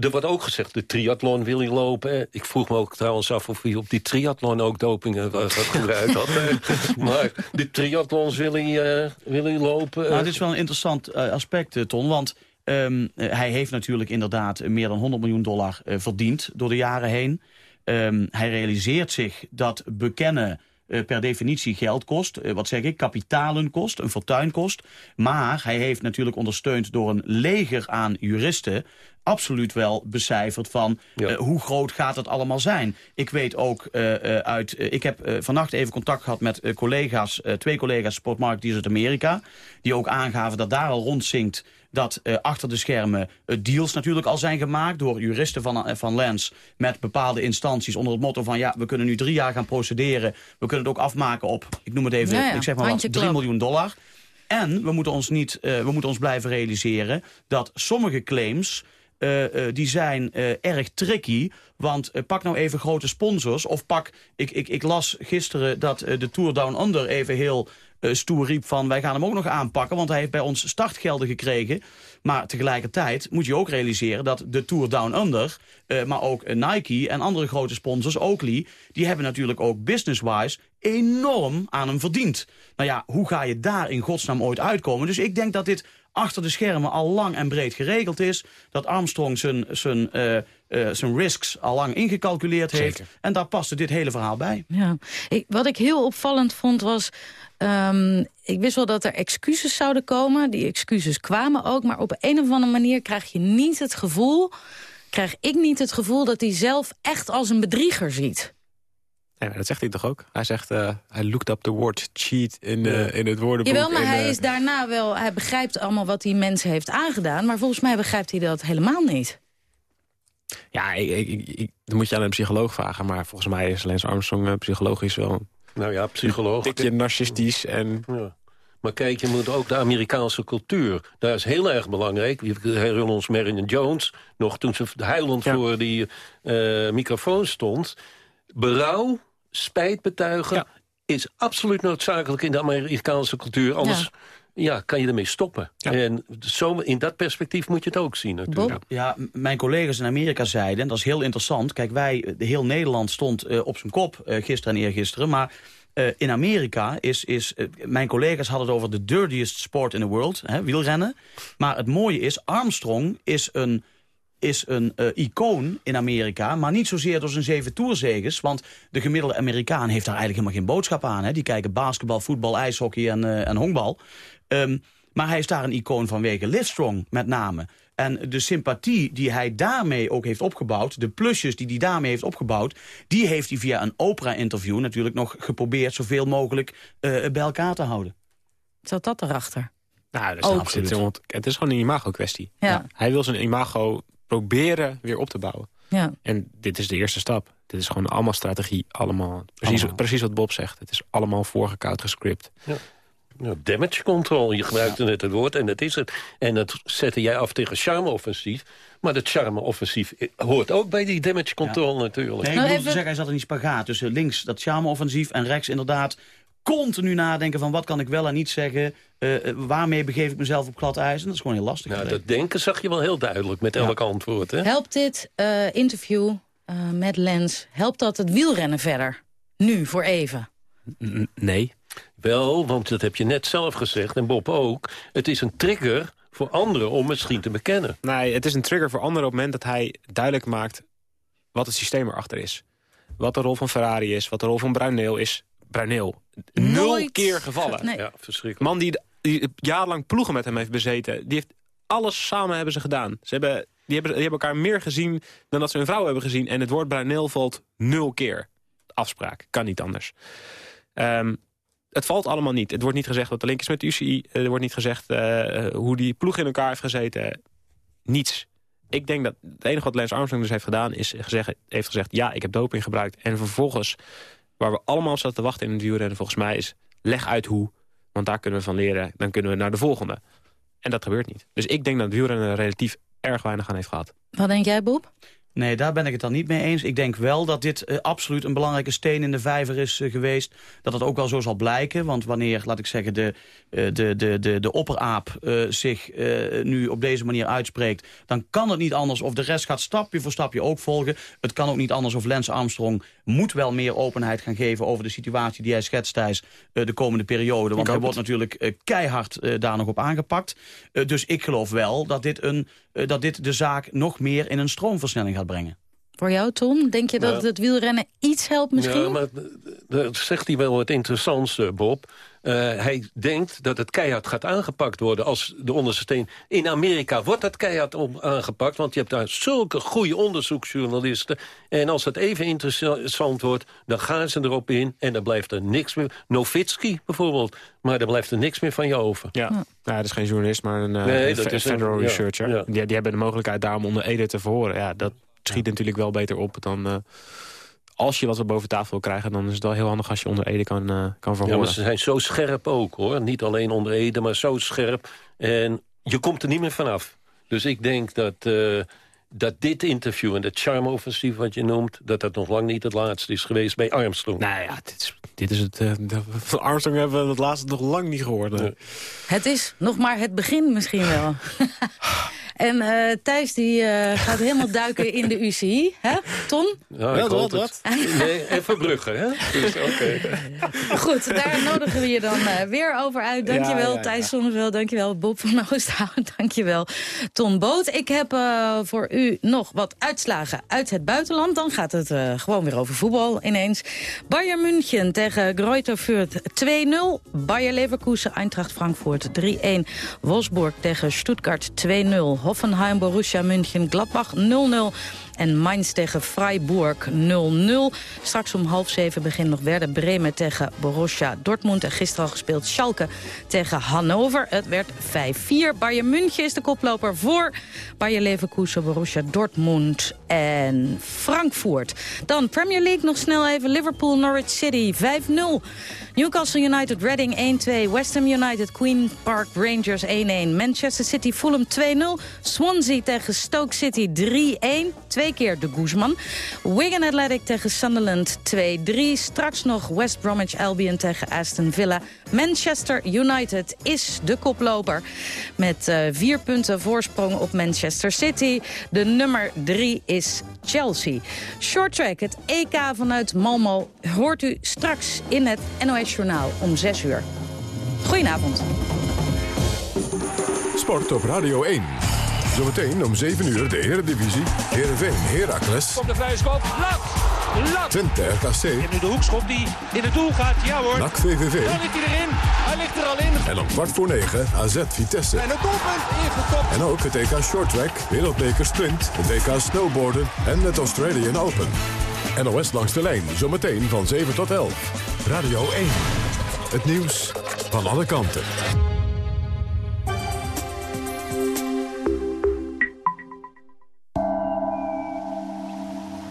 er wordt ook gezegd, de triathlon wil je lopen. Ik vroeg me ook trouwens af of hij op die triathlon ook doping had gebruikt had. maar de triathlons wil hij, uh, wil hij lopen. Nou, dit is wel een interessant aspect, Ton. Want um, hij heeft natuurlijk inderdaad meer dan 100 miljoen dollar verdiend door de jaren heen. Um, hij realiseert zich dat bekennen per definitie geld kost. Uh, wat zeg ik? Kapitalen kost, een fortuin kost. Maar hij heeft natuurlijk ondersteund door een leger aan juristen absoluut wel becijferd van ja. uh, hoe groot gaat het allemaal zijn. Ik weet ook uh, uh, uit... ik heb vannacht even contact gehad met collega's, twee collega's sportmarketeers uit Amerika... die ook aangaven dat daar al rondzinkt dat uh, achter de schermen uh, deals natuurlijk al zijn gemaakt... door juristen van, uh, van Lens met bepaalde instanties... onder het motto van ja, we kunnen nu drie jaar gaan procederen. We kunnen het ook afmaken op, ik noem het even, ja, ja. ik zeg maar wat, 3 miljoen dollar. En we moeten ons, niet, we moeten ons blijven realiseren dat sommige claims... Uh, uh, die zijn uh, erg tricky. Want pak nou even grote sponsors. Of pak, ik, ik, ik las gisteren dat de Tour Down Under even heel stoer riep van... wij gaan hem ook nog aanpakken, want hij heeft bij ons startgelden gekregen. Maar tegelijkertijd moet je ook realiseren dat de Tour Down Under... maar ook Nike en andere grote sponsors, Oakley... die hebben natuurlijk ook business-wise enorm aan hem verdiend. Nou ja, hoe ga je daar in godsnaam ooit uitkomen? Dus ik denk dat dit achter de schermen al lang en breed geregeld is. Dat Armstrong zijn, zijn, uh, uh, zijn risks al lang ingecalculeerd heeft. En daar paste dit hele verhaal bij. Ja. Ik, wat ik heel opvallend vond was... Um, ik wist wel dat er excuses zouden komen. Die excuses kwamen ook. Maar op een of andere manier krijg je niet het gevoel... krijg ik niet het gevoel dat hij zelf echt als een bedrieger ziet. Ja, dat zegt hij toch ook? Hij zegt, uh, hij looked up the word cheat in, uh, in het woordenboek. Jawel, maar hij uh, is daarna wel... Hij begrijpt allemaal wat die mensen heeft aangedaan. Maar volgens mij begrijpt hij dat helemaal niet. Ja, ik, ik, ik, dan moet je aan een psycholoog vragen. Maar volgens mij is Lance Armstrong psychologisch wel... Nou ja, psycholoog. Een beetje narcistisch en... Ja. Maar kijk, je moet ook de Amerikaanse cultuur. Daar is heel erg belangrijk. We herinneren ons Marion Jones nog toen ze huilend ja. voor die microfoon stond. Berouw spijt betuigen ja. is absoluut noodzakelijk in de Amerikaanse cultuur. Anders ja. Ja kan je ermee stoppen. Ja. En zo, in dat perspectief moet je het ook zien natuurlijk. Ja, mijn collega's in Amerika zeiden, en dat is heel interessant... kijk, wij, de heel Nederland stond uh, op zijn kop uh, gisteren en eergisteren... maar uh, in Amerika is, is mijn collega's hadden het over de dirtiest sport in the world, hè, wielrennen. Maar het mooie is, Armstrong is een is een uh, icoon in Amerika, maar niet zozeer door zijn zeven toerzegers. Want de gemiddelde Amerikaan heeft daar eigenlijk helemaal geen boodschap aan. Hè. Die kijken basketbal, voetbal, ijshockey en, uh, en honkbal. Um, maar hij is daar een icoon vanwege Livestrong met name. En de sympathie die hij daarmee ook heeft opgebouwd... de plusjes die hij daarmee heeft opgebouwd... die heeft hij via een opera-interview natuurlijk nog geprobeerd... zoveel mogelijk uh, bij elkaar te houden. Zat dat erachter? Nou, dat is Ook. absoluut. Het is gewoon een imago-kwestie. Ja. Hij wil zijn imago proberen weer op te bouwen. Ja. En dit is de eerste stap. Dit is gewoon allemaal strategie. Allemaal. Precies, Allemaal. precies wat Bob zegt. Het is allemaal voorgekoud gescript. Ja. Nou, damage control, je gebruikte net het woord en dat is het. En dat zette jij af tegen charme-offensief. Maar dat charme-offensief hoort ook bij die damage control ja. natuurlijk. Nee, ik moet zeggen, hij zat in die spagaat tussen links dat charme-offensief... en rechts inderdaad continu nadenken van wat kan ik wel en niet zeggen... Uh, waarmee begeef ik mezelf op glad ijs? En dat is gewoon heel lastig. Nou, dat denken zag je wel heel duidelijk met elk ja. antwoord. Hè? Helpt dit uh, interview met Lens, helpt dat het wielrennen verder? Nu, voor even? N nee. Wel, want dat heb je net zelf gezegd, en Bob ook. Het is een trigger voor anderen om misschien te bekennen. Nee, het is een trigger voor anderen op het moment dat hij duidelijk maakt... wat het systeem erachter is. Wat de rol van Ferrari is, wat de rol van Bruineel is. Bruineel, nul Nooit. keer gevallen. Nee. Ja, verschrikkelijk. Man die, die jarenlang ploegen met hem heeft bezeten... die heeft alles samen hebben ze gedaan. Ze hebben, die, hebben, die hebben elkaar meer gezien dan dat ze hun vrouw hebben gezien. En het woord Bruineel valt nul keer. Afspraak, kan niet anders. Ehm, het valt allemaal niet. Het wordt niet gezegd wat de link is met de UCI. Er wordt niet gezegd eh, eh, hoe die ploeg in elkaar heeft gezeten. Niets. Ik denk dat het enige wat Lance Armstrong dus heeft gedaan... is gezegd, heeft gezegd, ja, ik heb doping gebruikt. En vervolgens, waar we allemaal op zaten te wachten in het wielrennen... volgens mij is, leg uit hoe. Want daar kunnen we van leren. Dan kunnen we naar de volgende. En dat gebeurt niet. Dus ik denk dat het wielrennen relatief erg weinig aan heeft gehad. Wat denk jij, Bob? Nee, daar ben ik het dan niet mee eens. Ik denk wel dat dit eh, absoluut een belangrijke steen in de vijver is eh, geweest. Dat dat ook wel zo zal blijken. Want wanneer, laat ik zeggen, de, eh, de, de, de, de opperaap zich nu op deze manier uitspreekt... dan kan het niet anders of de rest gaat stapje voor stapje ook volgen. Het kan ook niet anders of Lance Armstrong moet wel meer openheid gaan geven... over de situatie die hij schetst, Thijs, de komende periode. Want hij wordt natuurlijk keihard daar nog op aangepakt. Dus ik geloof wel dat dit, een, dat dit de zaak nog meer in een stroomversnelling gaat brengen. Voor jou, Tom? Denk je dat Ja. het wielrennen iets helpt misschien? Ja, maar dat zegt hij wel wat interessants, eh, Bob. Eh, hij denkt dat het keihard gaat aangepakt worden als de onderste steen. In Amerika wordt dat keihard op aangepakt, want je hebt daar zulke goede onderzoeksjournalisten. En als het even interessant wordt, dan gaan ze erop in en dan blijft er niks meer. Novitski bijvoorbeeld, maar dan blijft er niks meer van je over. Ja, ja. dat is geen journalist, maar een, eh, Nee, een dat fe- is een- federal ja, researcher. ja. Die, die hebben de mogelijkheid daarom onder Ede te verhoren. Ja, dat schiet natuurlijk wel beter op dan... eh, als je wat boven tafel wil krijgen, dan is het wel heel handig als je onder Ede kan, eh, kan Ja, verhoren. maar ze zijn zo scherp ook, hoor. Niet alleen onder Ede, maar zo scherp. En je komt er niet meer vanaf. Dus ik denk dat, eh, dat dit interview en het charme-offensief wat je noemt... dat dat nog lang niet het laatste is geweest bij Armstrong. Nou ja, dit is, dit is het... de- van Armstrong hebben we het laatste nog lang niet gehoord. nee. Het is nog maar het begin misschien wel. en eh, Thijs die eh, gaat helemaal duiken in de UCI. Hè, Ton? Ja, ik hoop het. Nee, en Verbrugge, hè? Dus, oké. Goed, daar nodigen we je dan eh, weer over uit. Dankjewel Ja, ja, ja. Thijs Zonneveld, dankjewel Bob van Oosthout, dankjewel Ton Boot. Ik heb eh, voor u nog wat uitslagen uit het buitenland. Dan gaat het eh, gewoon weer over voetbal ineens. Bayern München tegen Greuther Fürth 2-0. Bayer Leverkusen, Eintracht Frankfurt 3-1. Wolfsburg tegen Stuttgart 2-0. Hoffenheim, Borussia München, Gladbach 0-0. En Mainz tegen Freiburg 0-0. Straks om half zeven begint nog Werder Bremen tegen Borussia Dortmund. En gisteren al gespeeld Schalke tegen Hannover. Het werd 5-4. Bayern München is de koploper voor Bayer Leverkusen, Borussia Dortmund en Frankfurt. Dan Premier League nog snel even. Liverpool, Norwich City 5-0. Newcastle United, Reading 1-2. West Ham United, Queen Park Rangers 1-1. Manchester City, Fulham 2-0. Swansea tegen Stoke City 3-1. Twee keer de Guzman. Wigan Athletic tegen Sunderland 2-3. Straks nog West Bromwich Albion tegen Aston Villa. Manchester United is de koploper. Met eh, vier punten voorsprong op Manchester City. De nummer drie is Chelsea. Short track, het EK vanuit Malmo, hoort u straks in het NOS Journaal om 6 uur. Goedenavond. Sport op Radio 1. Zometeen om 7 uur de Eredivisie. Heerenveen, Heracles. Komt de vrije schop. Lat! Lat! Twente, RKC. En nu de hoekschop die in het doel gaat. Ja hoor. NAC VVV. Dan ligt hij erin. Hij ligt er al in. En om kwart voor 9 AZ Vitesse. En het doelpunt ingekopt. En ook het EK Shorttrack, Wereldbeker Sprint, het EK Snowboarden en het Australian Open. NOS langs de lijn, zometeen van 7 tot 11. Radio 1. Het nieuws van alle kanten.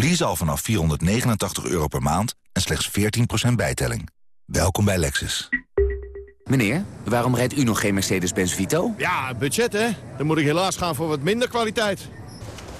Lease al vanaf 489 euro per maand en slechts 14% bijtelling. Welkom bij Lexus. Meneer, waarom rijdt u nog geen Mercedes-Benz Vito? Ja, budget hè. Dan moet ik helaas gaan voor wat minder kwaliteit.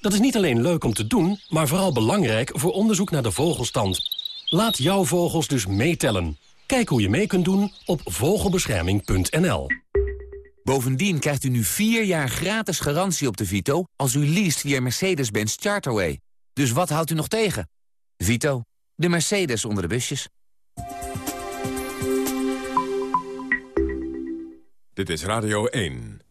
Dat is niet alleen leuk om te doen, maar vooral belangrijk voor onderzoek naar de vogelstand. Laat jouw vogels dus meetellen. Kijk hoe je mee kunt doen op vogelbescherming.nl. Bovendien krijgt u nu vier jaar gratis garantie op de Vito... als u leest via Mercedes-Benz Charterway. Dus wat houdt u nog tegen? Vito, de Mercedes onder de busjes. Dit is Radio 1.